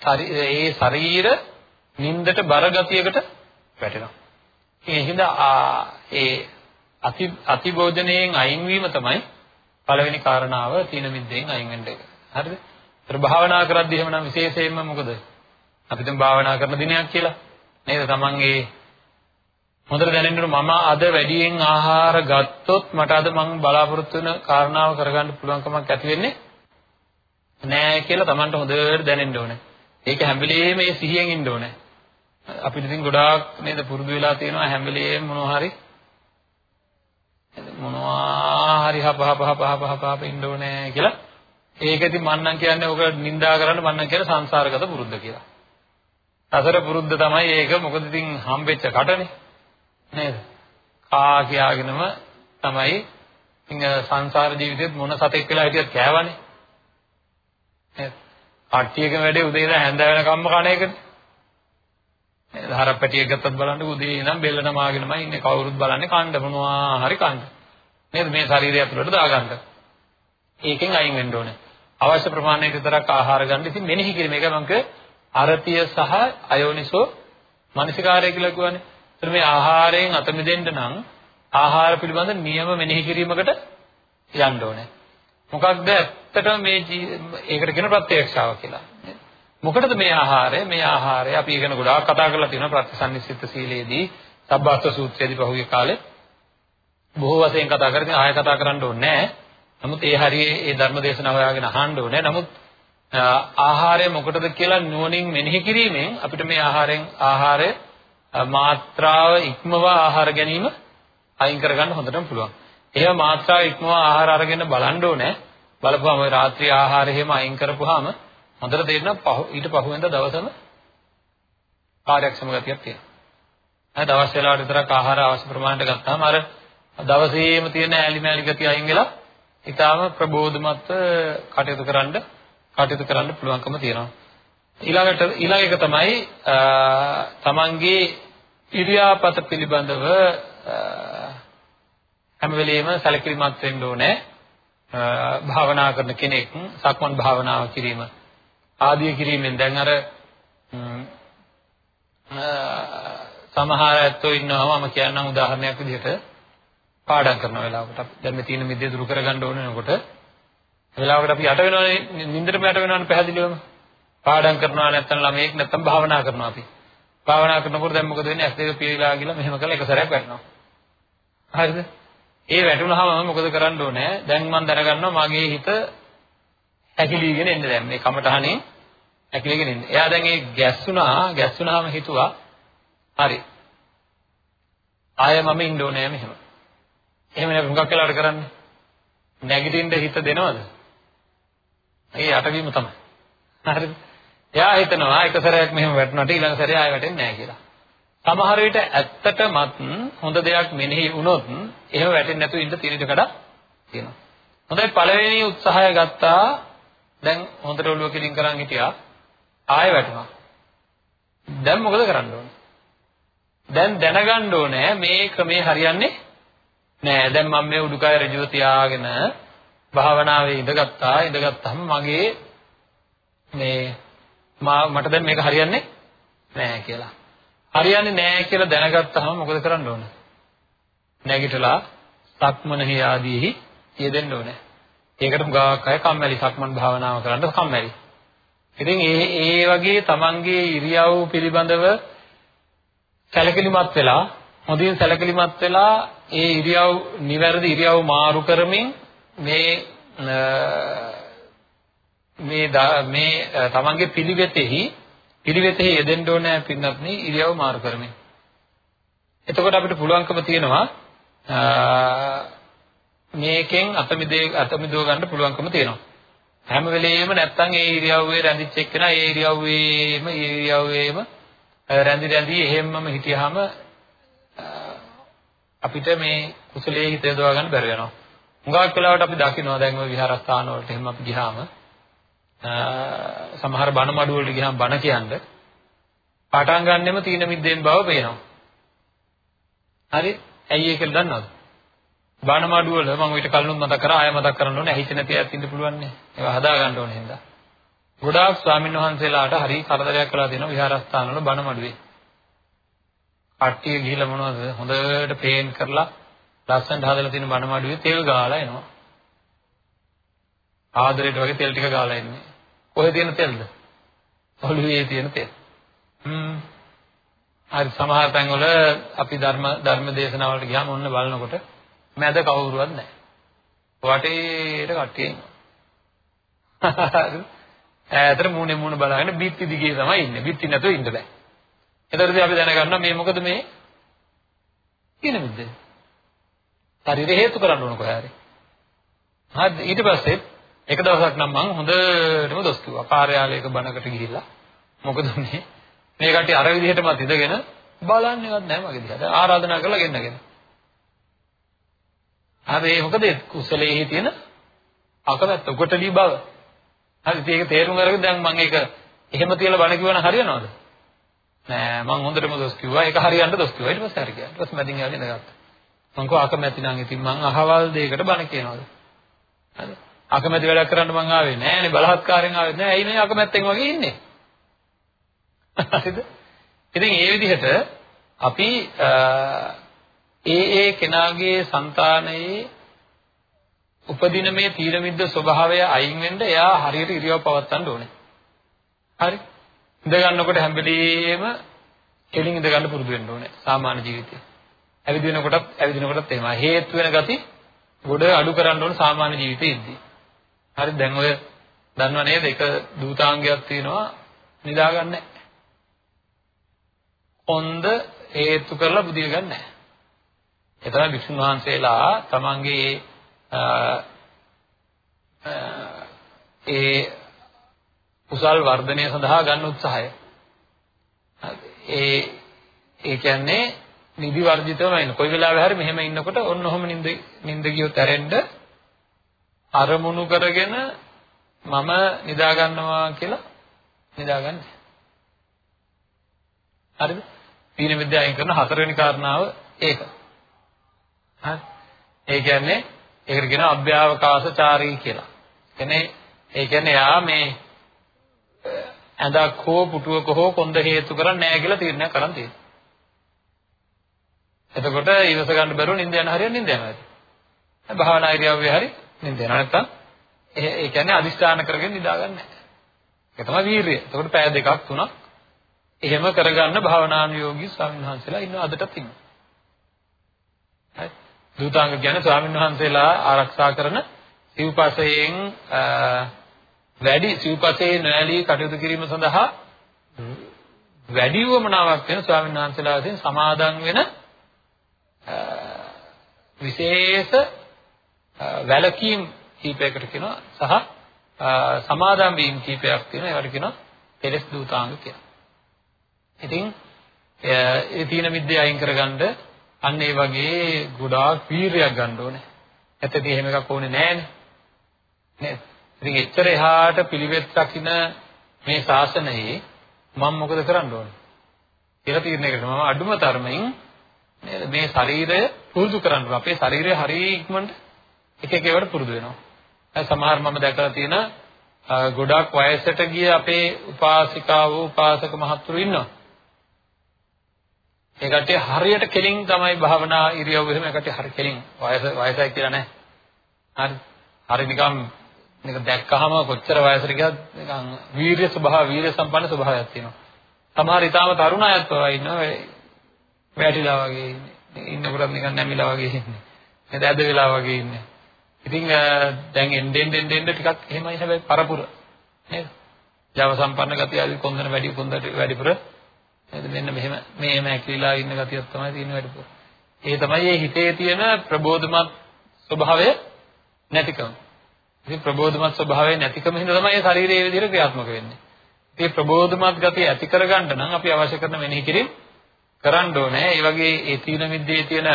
ඒ ශරීර නින්දට බර ගතියකට වැටෙනවා. ඒ හින්දා ඒ අති අතිභෝජනයෙන් අයින් වීම තමයි පළවෙනි කාරණාව තීන මිද්දෙන් අයින් වෙන්න එක. හරිද? ඒතර භාවනා කරද්දී එහෙමනම් විශේෂයෙන්ම මොකද? අපි දැන් භාවනා කරන දිනයක් කියලා. නේද? තමන්ගේ හොඳට දැනෙන්න මම අද වැඩියෙන් ආහාර ගත්තොත් මට අද මම බලාපොරොත්තු වෙන කාරණාව කරගන්න පුළුවන්කමක් ඇති වෙන්නේ නෑ කියලා තමන්ට හොඳට දැනෙන්න ඕනේ. ඒක හැම වෙලේම මේ සිහියෙන් ඉන්න ඕනේ. අපිට ඉතින් ගොඩාක් නේද පුරුදු වෙලා තියෙනවා හැම වෙලේම මොනවා හරි මොනවා හරි හප හප හප හප හප හප ඉන්න ඕනේ කියලා. ඒක ඉතින් මන්නම් කියන්නේ ඔක නිඳා කරන්න මන්නම් කියන සංසාරගත පුරුද්ද කියලා. අසර පුරුද්ද තමයි ඒක මොකද ඉතින් හම්බෙච්ච කටනේ. නේද? කා කියාගෙනම තමයි ඉතින් සංසාර ජීවිතේත් මොන සතෙක් වෙලා හිටියත් කෑවනේ. නේද? කට්ටියකම වැඩේ උදේ ඉඳලා හැන්ද වෙනකම්ම කණ එකනේ. නේද? හරප්පැටියක් ගත්තත් බලන්න උදේ ඉඳන් බෙල්ල නමාගෙනමයි ඉන්නේ කවුරුත් බලන්නේ කණ්ඩ මොනවා හරි කණ්ඩ. නේද? මේ ශරීරය ඇතුළට දාගන්න. ඒකෙන් අයින් වෙන්න ඕනේ. අවශ්‍ය ප්‍රමාණයක විතරක් ආහාර ගන්න. ඉතින් මෙනෙහි කිරීම එක මම අරතිය සහ අයෝනිසෝ මානසිකාරය කියලා කියන්නේ. ඒතර මේ ආහාරයෙන් අත මිදෙන්න නම් ආහාර පිළිබඳ නියම මෙනෙහි කිරීමකට යන්න ඕනේ. මොකක්ද ඇත්තටම මේ ඒකට කියන ප්‍රත්‍යක්ෂාව කියලා. මොකටද මේ ආහාරය? මේ ආහාරය අපි ඉගෙන ගොඩාක් කතා කරලා තියෙනවා ප්‍රතිසන්නිසිත සීලේදී, සබ්බාස්ව සූත්‍රයේදී පහුගිය කාලේ බොහෝ වශයෙන් කතා කරගෙන ආය කතා කරන්න ඕනේ නැහැ. නමුත් ඒ හරියේ ඒ ධර්ම දේශනාව හොයාගෙන අහන්න ඕනේ. නමුත් ආහාරය මොකටද කියලා නුවණින් මෙනෙහි කිරීමෙන් අපිට මේ ආහාරයෙන් ආහාරය මාත්‍රාව ඉක්මවා ආහාර ගැනීම අයින් කරගන්න හොඳටම පුළුවන්. එහෙම මාත්‍රාව ඉක්මවා ආහාර අරගෙන බලන්න ඕනේ. බලපුවම ඔය රාත්‍රී ආහාර එහෙම අයින් කරපුවාම හොඳට තේරෙනවා ඊට පහුවෙන්ද දවසම කාර්යක්ෂම ගතියක් තියෙනවා. අය දවස් වේලාවට විතරක් ආහාර අවශ්‍ය ප්‍රමාණයට ගත්තාම අර දවසේම තියෙන ඈලි මෑලි ගතිය අයින් වෙලා ඊටාම ප්‍රබෝධමත්ව කටයුතු කරන්න කටයුතු කරන්න පුළුවන්කම තියෙනවා. ඊළඟට ඊළඟ එක තමයි තමන්ගේ ඉරියාපත පිළිබඳව හැම වෙලෙම සැලකිලිමත් වෙන්න ඕනේ. භාවනා කරන කෙනෙක් සක්මන් භාවනාව කිරීම ආදිය කිරීමෙන් දැන් අර සමහර ඇත්තෝ ඉන්නවා මම කියන්නම් උදාහරණයක් විදිහට පාඩම් කරන වෙලාවකට. අපි දැන් මේ තියෙන මිද්දේ දුරු කරගන්න ඕන වෙනකොට. වෙලාවකට අපි යට වෙනවනේ නින්දටම යට වෙනවනේ පැහැදිලිවම. පාඩම් කරනවා නැත්නම් ළමයෙක් නැත්නම් භාවනා කරනවා අපි. භාවනා කරනකොට දැන් මොකද වෙන්නේ? ඇස් දෙක පියවිලා ගිහලා මෙහෙම කරලා එක සැරයක් වැටෙනවා. හරිද? ඒ වැටුනහම මොකද කරන්න ඕනේ? දැන් මම දැනගන්නවා මගේ හිත ඇකිලීගෙන එන්නේ දැන් මේ කමටහනේ ඇකිලීගෙන ඉන්නේ. එයා දැන් ඒ ගැස්සුණා, ගැස්සුණාම හිතුවා හරි. ආයෙ මම ඉන්න ඕනේ මෙහෙම. එහෙමනේ අපි හුඟක් වෙලාවට කරන්නේ. නැගිටින්න හිත දෙනවද? ඒ යටවීම තමයි. හරිද? එයා හිතනවා එක සැරයක් මෙහෙම වැටුණාට ඊළඟ සැරේ ආයෙ වැටෙන්නේ නැහැ කියලා. සමහර විට ඇත්තටමත් හොඳ දෙයක් මෙනෙහි වුණොත් එහෙම වැටෙන්නේ නැතුව ඉන්න තියෙන ඉඩකඩ තියෙනවා. හොඳයි පළවෙනි උත්සාහය ගත්තා. දැන් හොඳට ඔළුව කිලින් කරන් හිටියා. ආයෙ වැටුණා. දැන් මොකද කරන්න ඕනේ? දැන් දැනගන්න ඕනේ මේ ක්‍රමේ හරියන්නේ නෑ. දැන් මම මේ උඩුකය ඍජුව තියාගෙන භාවනාවේ ඉඳගත්තා. ඉඳගත්තාම මගේ මේ මට දැන් මේක හරියන්නේ නෑ කියලා. හරියන්නේ නෑ කියලා දැනගත්තාම මොකද කරන්න ඕන? නැගිටලා සක්මනෙහි ආදීහි යෙදෙන්න ඕනේ. ඒකට ගාක් අය කම්මැලි සක්මන් භාවනාව කරන්න කම්මැලි. ඉතින් ඒ ඒ වගේ තමන්ගේ ඉරියව් පිළිබඳව සැලකිලිමත් වෙලා හොඳින් සැලකිලිමත් වෙලා ඒ ඉරියව් නිවැරදි ඉරියව් මාරු කරමින් මේ මේ මේ තමන්ගේ පිළිවෙතෙහි පිළිවෙතෙහි යෙදෙන්න ඕනේ පින්නත් නේ ඉරියව් මාරු කරමින්. එතකොට අපිට පුළුවන්කම තියෙනවා මේකෙන් අතමිදේ අතමිදව ගන්න පුළුවන්කම තියෙනවා. හැම වෙලෙම නැත්තම් ඒ ඉරියව්වේ රැඳිච්ච එක්කෙනා ඒ ඉරියව්වේම ඒ ඉරියව්වේම රැඳි රැඳි එහෙම්මම හිටියාම අපිට මේ කුසලයේ හිත යොදවා ගන්න බැරි වෙනවා. හුඟක් වෙලාවට අපි දකිනවා දැන් ওই විහාරස්ථාන වලට එහෙම අපි ගියාම සමහර බණ මඩු වලට ගියාම බණ කියන්නේ පටන් ගන්නෙම තීන මිද්දෙන් බව පේනවා. හරි? ඇයි ඒක දන්නවද? බණ මඩු වල මම ඊට කලිනුත් මතක් කරා ආය මතක් කරන්න ඕනේ ඇහිච්ච නැති අයත් ඉන්න පුළුවන් නේ. ඒවා හදා ගන්න ඕනේ හින්දා. ගොඩාක් ස්වාමීන් වහන්සේලාට හරි කරදරයක් වෙලා තියෙනවා විහාරස්ථාන වල බණ මඩුවේ. කට්ටිය ගිහිල්ලා මොනවද හොඳට පේන් කරලා ලස්සනට හදලා තියෙන බණ මඩුවේ තෙල් ගාලා එනවා. ආදරයට වගේ තෙල් ටික ගාලා එන්නේ. කොහෙද තියෙන තෙල්ද? ඔළුවේ තියෙන තෙල්. හ්ම්. හරි සමහර තැන්වල අපි ධර්ම ධර්ම දේශනාවලට ගියාම ඔන්න බලනකොට මැද කවුරුවත් නැහැ. වටේට කට්ටිය ඉන්නවා. ඈතට මූණේ මූණ බලාගෙන බිත්ති දිගේ තමයි ඉන්නේ. බිත්ති නැතුව ඉන්න බෑ. එතකොටදී අපි දැනගන්නවා මේ මොකද මේ කියන විදිහ. ශරීරය හේතු කරන්න ඕන කොහේ හරි. හරි ඊට පස්සේ එක දවසක් නම් මම හොඳටම දොස් කිව්වා. කාර්යාලයක බණකට ගිහිල්ලා මොකද මේ මේ කට්ටිය අර විදිහටමත් ඉඳගෙන බලන්නේවත් නැහැ මගේ දිහාට. ආරාධනා කරලා ගෙන්නගෙන. හරි මොකද කුසලයේ තියෙන අකමැත්ත උකටලී බව. හරි ඒක තේරුම් අරගෙන දැන් මම ඒක එහෙම තියලා බණ කිව්වනම් හරියනවද? නෑ මම හොඳටම දොස් කිව්වා. ඒක හරියන්න දොස් කිව්වා. ඊට පස්සේ හරි ගියා. ඊට පස්සේ මැදින් යාගෙන ඉඳගත්තා. මං කෝ අකමැති නම් ඉතින් මං අහවල් දෙයකට බණ කියනවාද? හරි. අකමැති වැඩක් කරන්න මං ආවේ නෑනේ බලහත්කාරයෙන් ආවේ නෑ. ඇයි මේ අකමැත්තෙන් වගේ ඉන්නේ? *laughs* හරිද? ඉතින් ඒ විදිහට අපි ඒ ඒ කෙනාගේ సంతානයේ උපදින මේ තීරමිද්ද ස්වභාවය අයින් වෙන්න එයා හරියට ඉරියව් පවත්වන්න ඕනේ. හරි? ඉඳ ගන්නකොට හැම වෙලෙම කෙලින් ඉඳ ගන්න පුරුදු වෙන්න ඕනේ සාමාන්‍ය ජීවිතේ. ඇවිදිනකොටත් ඇවිදිනකොටත් එහෙමයි. හේතු වෙන ගති ගොඩ අඩු කරන්න ඕන සාමාන්‍ය ජීවිතේදී. හරි දැන් ඔය දන්නව නේද? එක දූතාංගයක් තියෙනවා නිදාගන්නේ නැහැ. කොන්ද හේතු කරලා බුදිය ගන්න නැහැ. ඒ තමයි වික්ෂුන් වහන්සේලා තමන්ගේ ඒ කුසල් වර්ධනය සඳහා ගන්න උත්සාහය. ඒ ඒ කියන්නේ නිදි වර්ජිතවම ඉන්න. කොයි වෙලාවෙ හරි මෙහෙම ඉන්නකොට ඔන්න ඔහම නිින්ද නිින්ද ගියොත් ඇරෙන්න අරමුණු කරගෙන මම නිදා ගන්නවා කියලා නිදාගන්න. හරිද? තීන විද්‍යාවෙන් කරන හතරවෙනි කාරණාව ඒක. හරි. ඒ කියන්නේ ඒකට කියනවා අභ්‍යවකාශචාරී කියලා. කියන්නේ ඒ කියන්නේ යා මේ ඇඳක් හෝ පුටුවක හෝ කොන්ද හේතු කරන්නේ නැහැ කියලා තීරණයක් කරන් තියෙනවා. එතකොට ඊවස ගන්න බැරුව නිින්ද යන හරියට නිින්ද යනවා. භාවනා ඉරියව්වේ හරි නිින්ද යනවා. නැත්තම් ඒ කියන්නේ අදිස්ථාන කරගෙන නිදාගන්නේ නැහැ. ඒක තමයි වීරිය. එතකොට පැය දෙකක් තුනක් එහෙම කරගන්න භාවනානුයෝගී ස්වාමීන් වහන්සේලා ඉන්න අදටත් ඉන්නවා. හරි. දූතාංග කියන්නේ ස්වාමීන් වහන්සේලා ආරක්ෂා කරන සිව්පසයෙන් වැඩි සිව්පසේ නොඇලී කටයුතු කිරීම සඳහා වැඩි වමනාවක් වෙන ස්වාමීන් වහන්සේලා විසින් සමාදන් වෙන විශේෂ වැලකීම් කීපයකට කියනවා සහ සමාදම් වීම කීපයක් තියෙනවා ඒවට කියනවා පෙරස් දූතාංග කියලා. ඉතින් ඒ තීන මිද්දේ අයින් කරගන්න අන්න ඒ වගේ ගොඩාක් වීරයක් ගන්න ඕනේ. ඇත්තටම එහෙම එකක් ඕනේ නෑනේ. නේද? ඉතින් එච්චර එහාට පිළිවෙත් රකින්න මේ ශාසනයේ මම මොකද කරන්න ඕනේ? කියලා තීරණය කරනවා. මම අඩුම තරමින් නේද මේ ශරීරය පුරුදු කරන්න ඕනේ. අපේ ශරීරය හරිය ඉක්මනට එක එක ඒවාට පුරුදු වෙනවා. සමහර මම දැකලා තියෙන ගොඩාක් වයසට ගිය අපේ උපාසිකාවෝ උපාසක මහත්තුරු ඉන්නවා. ඒ කට්ටිය හරියට කෙලින් තමයි භාවනා ඉරියව්ව එහෙම ඒ කට්ටිය හරි කෙලින් වයස වයසයි කියලා නැහැ. හරි. හරි නිකම් නික දැක්කහම කොච්චර වයසට ගියත් නිකන් වීර්ය ස්වභාව වීර්ය සම්පන්න ස්වභාවයක් තියෙනවා. සමහර ඊටාම තරුණ අයත් පවා ඉන්නවා වැටිලා වගේ ඉන්නේ. ඉන්නකොටත් නිකන් නැමිලා වගේ ඉන්නේ. නේද ඇද වෙලා වගේ ඉන්නේ. ඉතින් දැන් එන්නෙන් එන්නෙන් ටිකක් එහෙමයි හැබැයි පරපුර නේද? Java සම්පන්න ගතිය ආදී කොන්දන වැඩි කොන්දට වැඩිපුර නේද? මෙන්න මෙහෙම මේම ඇකිලිලා ඉන්න ගතියක් තමයි තියෙන වැඩිපුර. ඒ තමයි මේ හිතේ තියෙන ප්‍රබෝධමත් ස්වභාවය නැතිකම. ඉතින් ප්‍රබෝධමත් ස්වභාවය නැතිකම හින්දා තමයි මේ ශරීරයේ විදිහට ක්‍රියාත්මක වෙන්නේ. මේ ප්‍රබෝධමත් ගතිය ඇති කරගන්න නම් අපි අවශ්‍ය කරන මෙනෙහි කිරීම කරන්න ඕනේ. ඒ වගේ ඒ තීන මිද්දේ තියෙන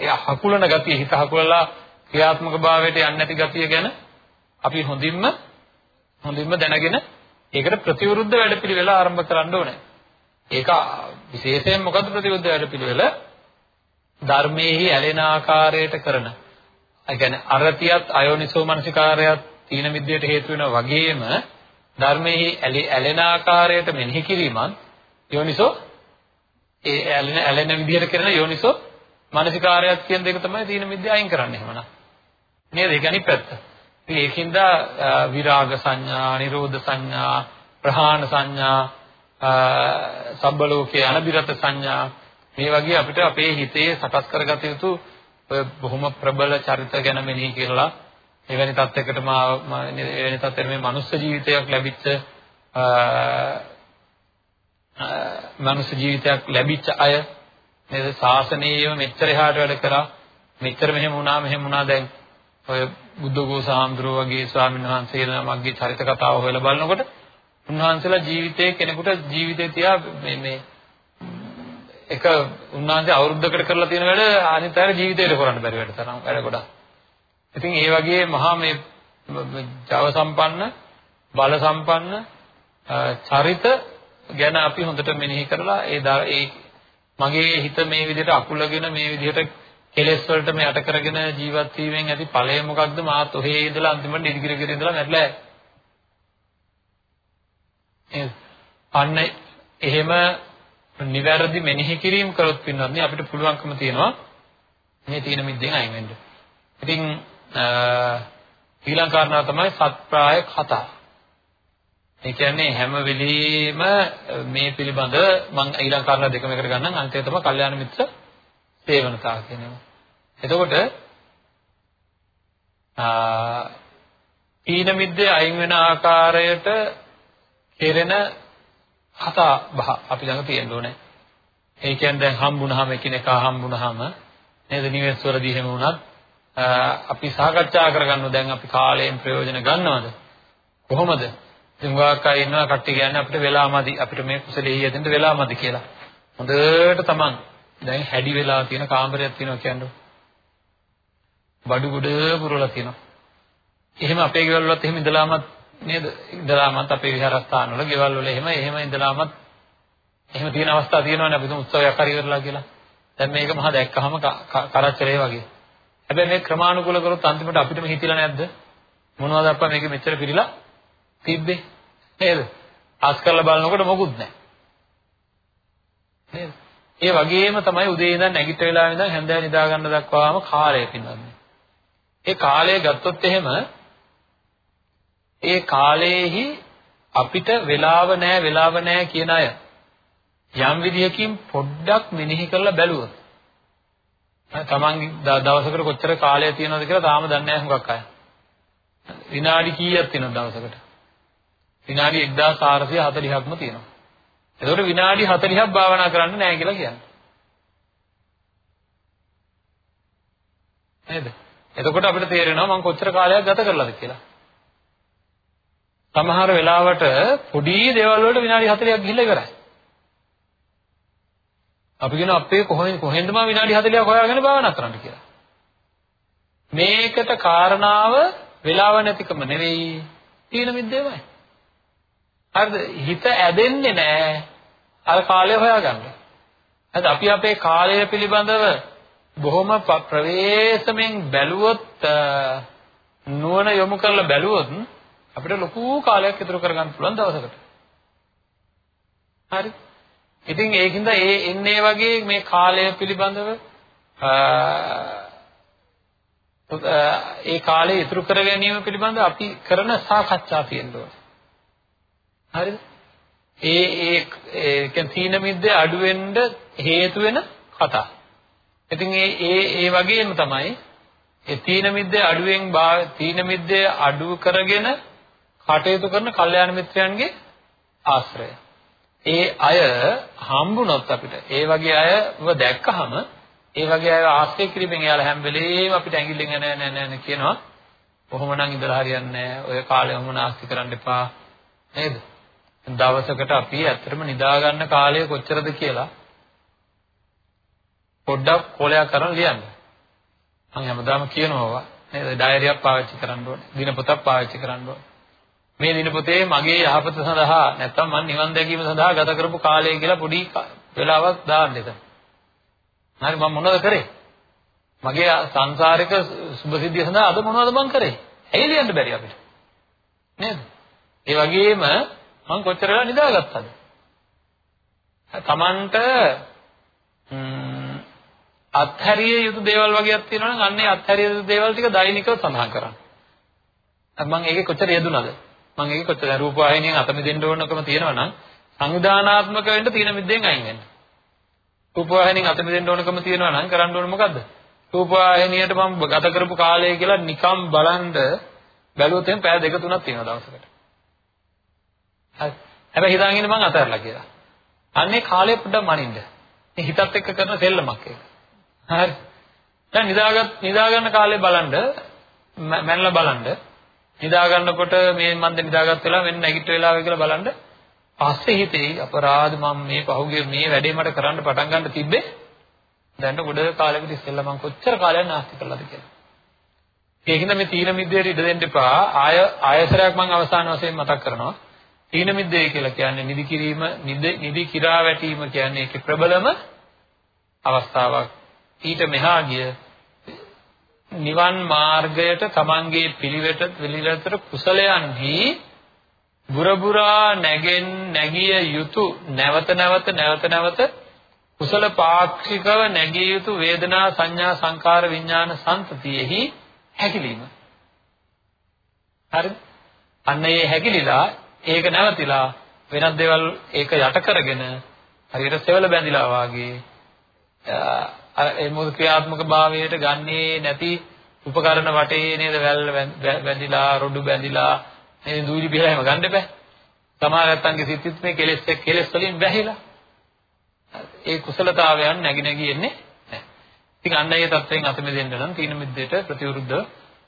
ඒ හකුලන ගතිය හිත හකුලලා ක්‍රියාත්මක භාවයට යන්නේ නැති ගතිය ගැන අපි හොඳින්ම හොඳින්ම දැනගෙන ඒකට ප්‍රතිවිරුද්ධ වැඩපිළිවෙල ආරම්භ කරන්න ඕනේ. ඒක විශේෂයෙන් මොකද්ද ප්‍රතිවිරුද්ධ වැඩපිළිවෙල? ධර්මයේහි ඇලෙන ආකාරයට කරන. ඒ කියන්නේ අරතියත් අයෝනිසෝ මනසිකාරයත් තීන මිද්දයට හේතු වෙනා වගේම ධර්මයේහි ඇලෙන ආකාරයට මෙනෙහි කිරීමත් යෝනිසෝ ඒ ඇලෙන ඇලෙන විදිහට කරන යෝනිසෝ මානසිකාරයක් කියන දෙක තමයි තීන මිද්‍ය අයින් කරන්නේ එහෙමනම්. නේද? ඒක අනිත් පැත්ත. ඉතින් ඒකින්ද විරාග සංඥා, නිරෝධ සංඥා, ප්‍රහාණ සංඥා, සබ්බලෝකේ අනබිරත සංඥා මේ වගේ අපිට අපේ හිතේ සකස් කරගත යුතු බොහොම ප්‍රබල චරිත ගැන මෙනෙහි කරලා එවැනි තත්යකටම එවැනි තත්යකට මේ මනුස්ස ජීවිතයක් ලැබිච්ච මනුස්ස ජීවිතයක් ලැබිච්ච අය නේද ශාසනීයව මෙච්චර එහාට වැඩ කරා මෙච්චර මෙහෙම වුණා මෙහෙම වුණා දැන් ඔය බුද්ධඝෝස හාමුදුරුවෝ වගේ ස්වාමීන් වහන්සේලා මගේ චරිත කතාව හොයලා බලනකොට උන්වහන්සේලා ජීවිතේ කෙනෙකුට ජීවිතේ තියා මේ මේ එක උන්වහන්සේ අවුරුද්දකට කරලා තියෙන වැඩ අනිත් අය ජීවිතේට කරන්න බැරි වැඩ තරම් වැඩ ගොඩක්. ඉතින් ඒ වගේ මහා මේ ජව සම්පන්න බල සම්පන්න චරිත ගැන අපි හොඳට මෙනෙහි කරලා ඒ ඒ මගේ හිත මේ විදිහට අකුලගෙන මේ විදිහට කෙලෙස් වලට මේ යට කරගෙන ජීවත් වීමෙන් ඇති ඵලය මොකක්ද මාත් ඔහේ ඉඳලා අන්තිමට නිදිගිර ගිර ඉඳලා මැරලා අන්න එහෙම නිවැරදි මෙනෙහි කිරීම කරොත් පින්නත් අපිට පුළුවන්කම තියෙනවා මේ තීන මිද්දෙන් අයින් වෙන්න. ඉතින් ඊළඟ කාරණාව තමයි සත්ප්‍රාය කතා. ඒ කියන්නේ හැම වෙලෙම මේ පිළිබඳ මම ඊළඟ කාරණා දෙකම එකට ගන්නම් අන්තිම තමයි කල්යාණ මිත්‍ර සේවනතාව කියනවා. එතකොට ආ ඊන මිද්දේ අයින් වෙන ආකාරයට කෙරෙන කතා බහ අපි ළඟ තියෙන්න ඕනේ. ඒ කියන්නේ දැන් හම්බුනහම එකිනෙකා හම්බුනහම නේද නිවෙස් වලදී එහෙම වුණත් අපි සාකච්ඡා කරගන්නවා දැන් අපි කාලයෙන් ප්‍රයෝජන ගන්නවද? කොහොමද? ඉතින් වාක් අය ඉන්නවා කට්ටිය කියන්නේ අපිට වෙලාමදි අපිට මේ කුසලෙහි යෙදෙන්න වෙලාමදි කියලා. හොඳට තමන් දැන් හැඩි වෙලා තියෙන කාමරයක් තියෙනවා කියන්නේ. බඩු ගොඩ පුරවලා තියෙනවා. එහෙම අපේ ගෙවල් වලත් එහෙම ඉඳලාමත් නේද? ඉඳලාමත් අපේ විහාරස්ථාන වල ගෙවල් වල එහෙම එහෙම ඉඳලාමත් එහෙම තියෙන අවස්ථා තියෙනවානේ අපි තුන් උත්සවයක් හරි කරලා කියලා. දැන් මේක මහා දැක්කහම කරච්චරේ වගේ. හැබැයි මේ ක්‍රමානුකූල කරොත් අන්තිමට අපිටම හිතිලා නැද්ද? මොනවද අප්පා මේක මෙච්චර පිළිලා තිබ්බේ නේද? අස් කරලා බලනකොට මොකුත් නැහැ. නේද? ඒ වගේම තමයි උදේ ඉඳන් නැගිට වෙලාවෙ ඉඳන් හැන්දෑව නිදා ගන්න දක්වාම කාලය පින්නන්නේ. ඒ කාලය ගත්තොත් එහෙම ඒ කාලයේහි අපිට වෙලාව නැහැ වෙලාව නැහැ කියන අය යම් විදිහකින් පොඩ්ඩක් මෙනෙහි කරලා බැලුවොත් තමන්ගේ දවසකට කොච්චර කාලය තියෙනවද කියලා තාම දන්නේ නැහැ හුඟක් අය. විනාඩි කීයක් තියෙනවද දවසකට? විනාඩි 1440ක්ම තියෙනවා. එතකොට විනාඩි 40ක් භාවනා කරන්න නැහැ කියලා කියන්නේ. නේද? එතකොට අපිට තේරෙනවා මම කොච්චර කාලයක් ගත කරලාද කියලා. සමහර වෙලාවට පොඩි දේවල් වලට විනාඩි 40ක් ගිහිල්ලා ඉවරයි. අපි කියන අපේ කොහෙන් කොහෙන්ද මම විනාඩි 40ක් හොයාගෙන භාවනා කරන්න කියලා. මේකට කාරණාව වෙලාව නැතිකම නෙවෙයි තීන මිද්දේමයි. හරිද? හිත ඇදෙන්නේ නැහැ අර කාලය හොයාගන්න. හරිද? අපි අපේ කාලය පිළිබඳව බොහොම ප්‍රවේශමෙන් බැලුවොත් නුවණ යොමු කරලා බැලුවොත් අපිට ලොකු කාලයක් ඉතුරු කරගන්න පුළුවන් දවසකට. හරි. ඉතින් ඒකින්ද ඒ එන්නේ වගේ මේ කාලය පිළිබඳව ඒ කාලය ඉතුරු කර ගැනීම පිළිබඳව අපි කරන සාකච්ඡා තියෙන්න ඕනේ. හරිද? ඒ ඒ ඒ කියන්නේ තීන මිද්දේ අඩු වෙන්න හේතු වෙන කතා. ඉතින් ඒ ඒ ඒ වගේම තමයි ඒ තීන මිද්දේ අඩුවෙන් තීන මිද්දේ අඩු කරගෙන කටයුතු කරන කල්යාණ මිත්‍රයන්ගේ ආශ්‍රය. ඒ අය හම්බුනොත් අපිට ඒ වගේ අයව දැක්කහම ඒ වගේ අය ආශ්‍රය කිරීමෙන් එයාලා හැම වෙලේම අපිට ඇඟිල්ලෙන් නෑ නෑ නෑ කියනවා. කොහොම නම් ඉඳලා හරියන්නේ නෑ. ඔය කාලේ ඔහොම නාස්ති කරන්න එපා. නේද? දවසකට අපි ඇත්තටම නිදා ගන්න කාලය කොච්චරද කියලා පොඩ්ඩක් කොලයක් අරන් ලියන්න. මම හැමදාම කියනවා නේද? ඩයරියක් පාවිච්චි කරන්න ඕනේ. දිනපොතක් පාවිච්චි කරන්න ඕනේ. මේ දිනපොතේ මගේ යහපත සඳහා නැත්නම් මම නිවන් දැකීම සඳහා ගත කරපු කාලය කියලා පොඩි වෙලාවක් දාන්න එතන. හරි මම මොනවද කරේ? මගේ සංසාරික සුභසිද්ධිය සඳහා අද මොනවද මම කරේ? ඇයි ලියන්න බැරි අපිට? නේද? ඒ වගේම මම කොච්චර වෙලා නිදාගත්තද? තමන්ට අත්හැරිය යුතු දේවල් වගේක් තියෙනවා නම් අන්නේ අත්හැරිය යුතු දේවල් ටික දෛනිකව සඳහන් කරන්න. මම ඒකේ කොච්චර යෙදුනද? මම ඒකේ කොච්චර රූප වාහිනියෙන් අත මිදෙන්න ඕනකම තියෙනවා නම් සංවිධානාත්මක වෙන්න තීන මිද්දෙන් අයින් වෙන්න. රූප වාහිනියෙන් අත මිදෙන්න ඕනකම තියෙනවා නම් කරන්න ඕනේ මොකද්ද? රූප වාහිනියට මම ගත කරපු කාලය කියලා නිකම් බලන්ද බැලුවොත් එහෙනම් පැය දෙක තුනක් තියෙනවා දවසකට. හරි. හැබැයි හිතාගෙන ඉන්න මං අතහැරලා කියලා. අන්නේ කාලය පොඩ්ඩක් මනින්න. මේ හිතත් එක්ක කරන සෙල්ලමක් ඒක. හරි. දැන් නිදාගත් නිදා ගන්න කාලේ බලන්න මැනලා බලන්න නිදා ගන්නකොට මේ මන්ද නිදාගත් වෙලා මෙන්න නැගිට වෙලාව කියලා බලන්න පස්සේ හිතේ අපරාධ මම මේ පහුගිය මේ වැඩේ මට කරන්න පටන් ගන්න තිබ්බේ දැන් ගොඩ කාලයකට ඉස්සෙල්ලා මම කොච්චර කාලයක් නාස්ති කළාද කියලා. ඒකින්ද මේ තීන මිද්දේට ඉඩ දෙන්න එපා. ආය ආයසරයක් මම අවසාන වශයෙන් මතක් කරනවා. තීන මිද්දේ කියලා කියන්නේ නිදි කිරීම නිදි කිරා වැටීම කියන්නේ ඒකේ ප්‍රබලම අවස්ථාවක්. ඊට මෙහා ගිය නිවන් මාර්ගයට තමන්ගේ පිළිවෙත පිළිවෙතට කුසලයන්හි බුරබුරා නැගෙන් නැගිය යුතු නැවත නැවත නැවත නැවත කුසල පාක්ෂිකව නැගිය යුතු වේදනා සංඥා සංකාර විඥාන සංතතියෙහි හැකිලිම හරිද අන්න ඒ හැකිලිලා ඒක නැවතිලා වෙනත් දේවල් ඒක යට කරගෙන හරියට සෙවල බැඳිලා වාගේ අර ඒ මොකද ක්‍රියාත්මක භාවයට ගන්නේ නැති උපකරණ වටේ නේද වැල් බැඳිලා රොඩු බැඳිලා මේ දූලි බිලා හැම ගන්න එපා. සමහර නැත්තන්ගේ සිතිත් මේ කෙලෙස් එක්ක කෙලෙස් වලින් වැහිලා ඒ කුසලතාවයන් නැగి නැగి එන්නේ නැහැ. ඉතින් අන්න ඒ தත්වයෙන් අත මෙදෙන්න නම් තීන මිද්දේට ප්‍රතිවිරුද්ධ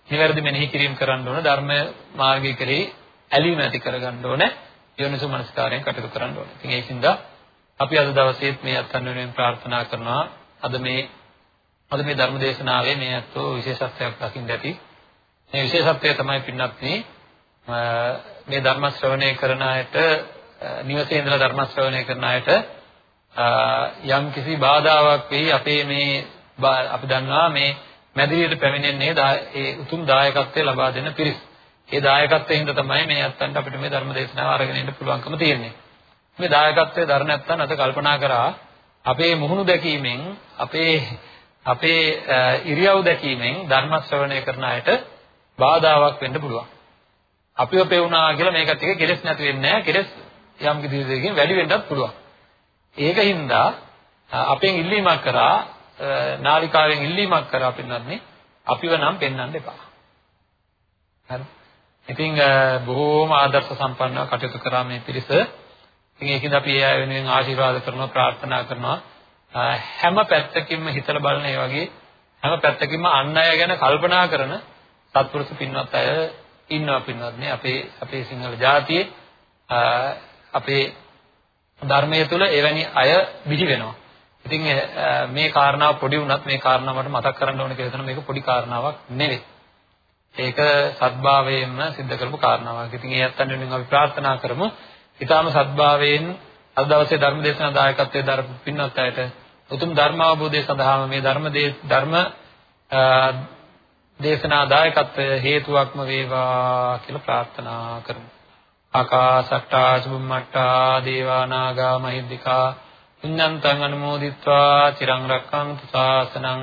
නිවැරදි මෙනෙහි කිරීම කරන්න ඕන ධර්ම මාර්ගය කෙරෙහි ඇලීම ඇති කරගන්න ඕනේ. යෝනිසෝ මනස්කාරයෙන් කටයුතු කරන්න ඕනේ. ඉතින් ඒකින්ද අපි අද දවසේත් මේ අත්යන් වෙනුවෙන් ප්‍රාර්ථනා කරනවා අද මේ අද මේ ධර්ම දේශනාවේ මේ අතෝ විශේෂත්වයක් දකින්න ඇති. මේ විශේෂත්වය තමයි පින්නත් මේ ධර්ම ශ්‍රවණය කරන අයට නිවසේ ඉඳලා ධර්ම ශ්‍රවණය කරන අයට යම් කිසි බාධාවක් වෙයි අපේ මේ අපි දන්නවා මේ මැදිරියට පැමිණෙන්නේ ඒ උතුම් දායකත්වය ලබා දෙන පිරිස්. ඒ දායකත්වයෙන් හින්දා තමයි මේ අත්තන්ට අපිට මේ ධර්ම දේශනාව අරගෙන ඉන්න පුළුවන්කම තියෙන්නේ. මේ දායකත්වයේ දර නැත්තන් අද කල්පනා කරා අපේ මුහුණු දැකීමෙන් අපේ අපේ ඉරියව් දැකීමෙන් ධර්ම ශ්‍රවණය කරන අයට බාධාවක් වෙන්න පුළුවන්. අපිව පෙවුනා කියලා මේකත් එක කෙලස් නැති වෙන්නේ නැහැ. කෙලස් යම් කිසි දෙයකින් වැඩි වෙන්නත් පුළුවන්. ඒකින්ද අපෙන් ඉල්ලීමක් කරා නාලිකාවෙන් ඉල්ලීමක් කරා පින්නන්නේ අපිව නම් පෙන්වන්න එපා. හරි. ඉතින් බොහෝම ආදර්ශ සම්පන්නව කටයුතු කරා මේ පිරිස. ඉතින් ඒකෙන්ද අපි ඒ අය වෙනුවෙන් ආශිර්වාද කරනවා ප්‍රාර්ථනා කරනවා හැම පැත්තකින්ම හිතලා බලන ඒ වගේ හැම පැත්තකින්ම අන් අය ගැන කල්පනා කරන සත්පුරුෂ පින්වත් අය ඉන්නවා පින්වත් නේ අපේ අපේ සිංහල ජාතියේ අපේ ධර්මයේ තුල එවැනි අය බිහි වෙනවා. ඉතින් මේ කාරණාව පොඩි වුණත් මේ කාරණාව මට මතක් කරන්න ඕන කියලා හිතන මේක පොඩි කාරණාවක් නෙවෙයි. ඒක සත්භාවයෙන්ම සිද්ධ කරපු කාරණාවක්. ඉතින් ඒ අත්තන් වෙනුවෙන් අපි ප්‍රාර්ථනා කරමු. ඊටාම සත්භාවයෙන් අද දවසේ ධර්ම දේශනා දායකත්වයේ දරපු පින්වත් අයට උතුම් ධර්ම අවබෝධය සඳහාම මේ ධර්ම ධර්ම දේශනා දායකත්වය හේතුවක්ම වේවා කියලා ප්‍රාර්ථනා කරමු. ආකාසට්ටා සුම්මට්ටා දේවා නාග මහිද්దికා පුඤ්ඤන්තං අනුමෝදිත්වා චිරං රක්ඛන්තු සාසනං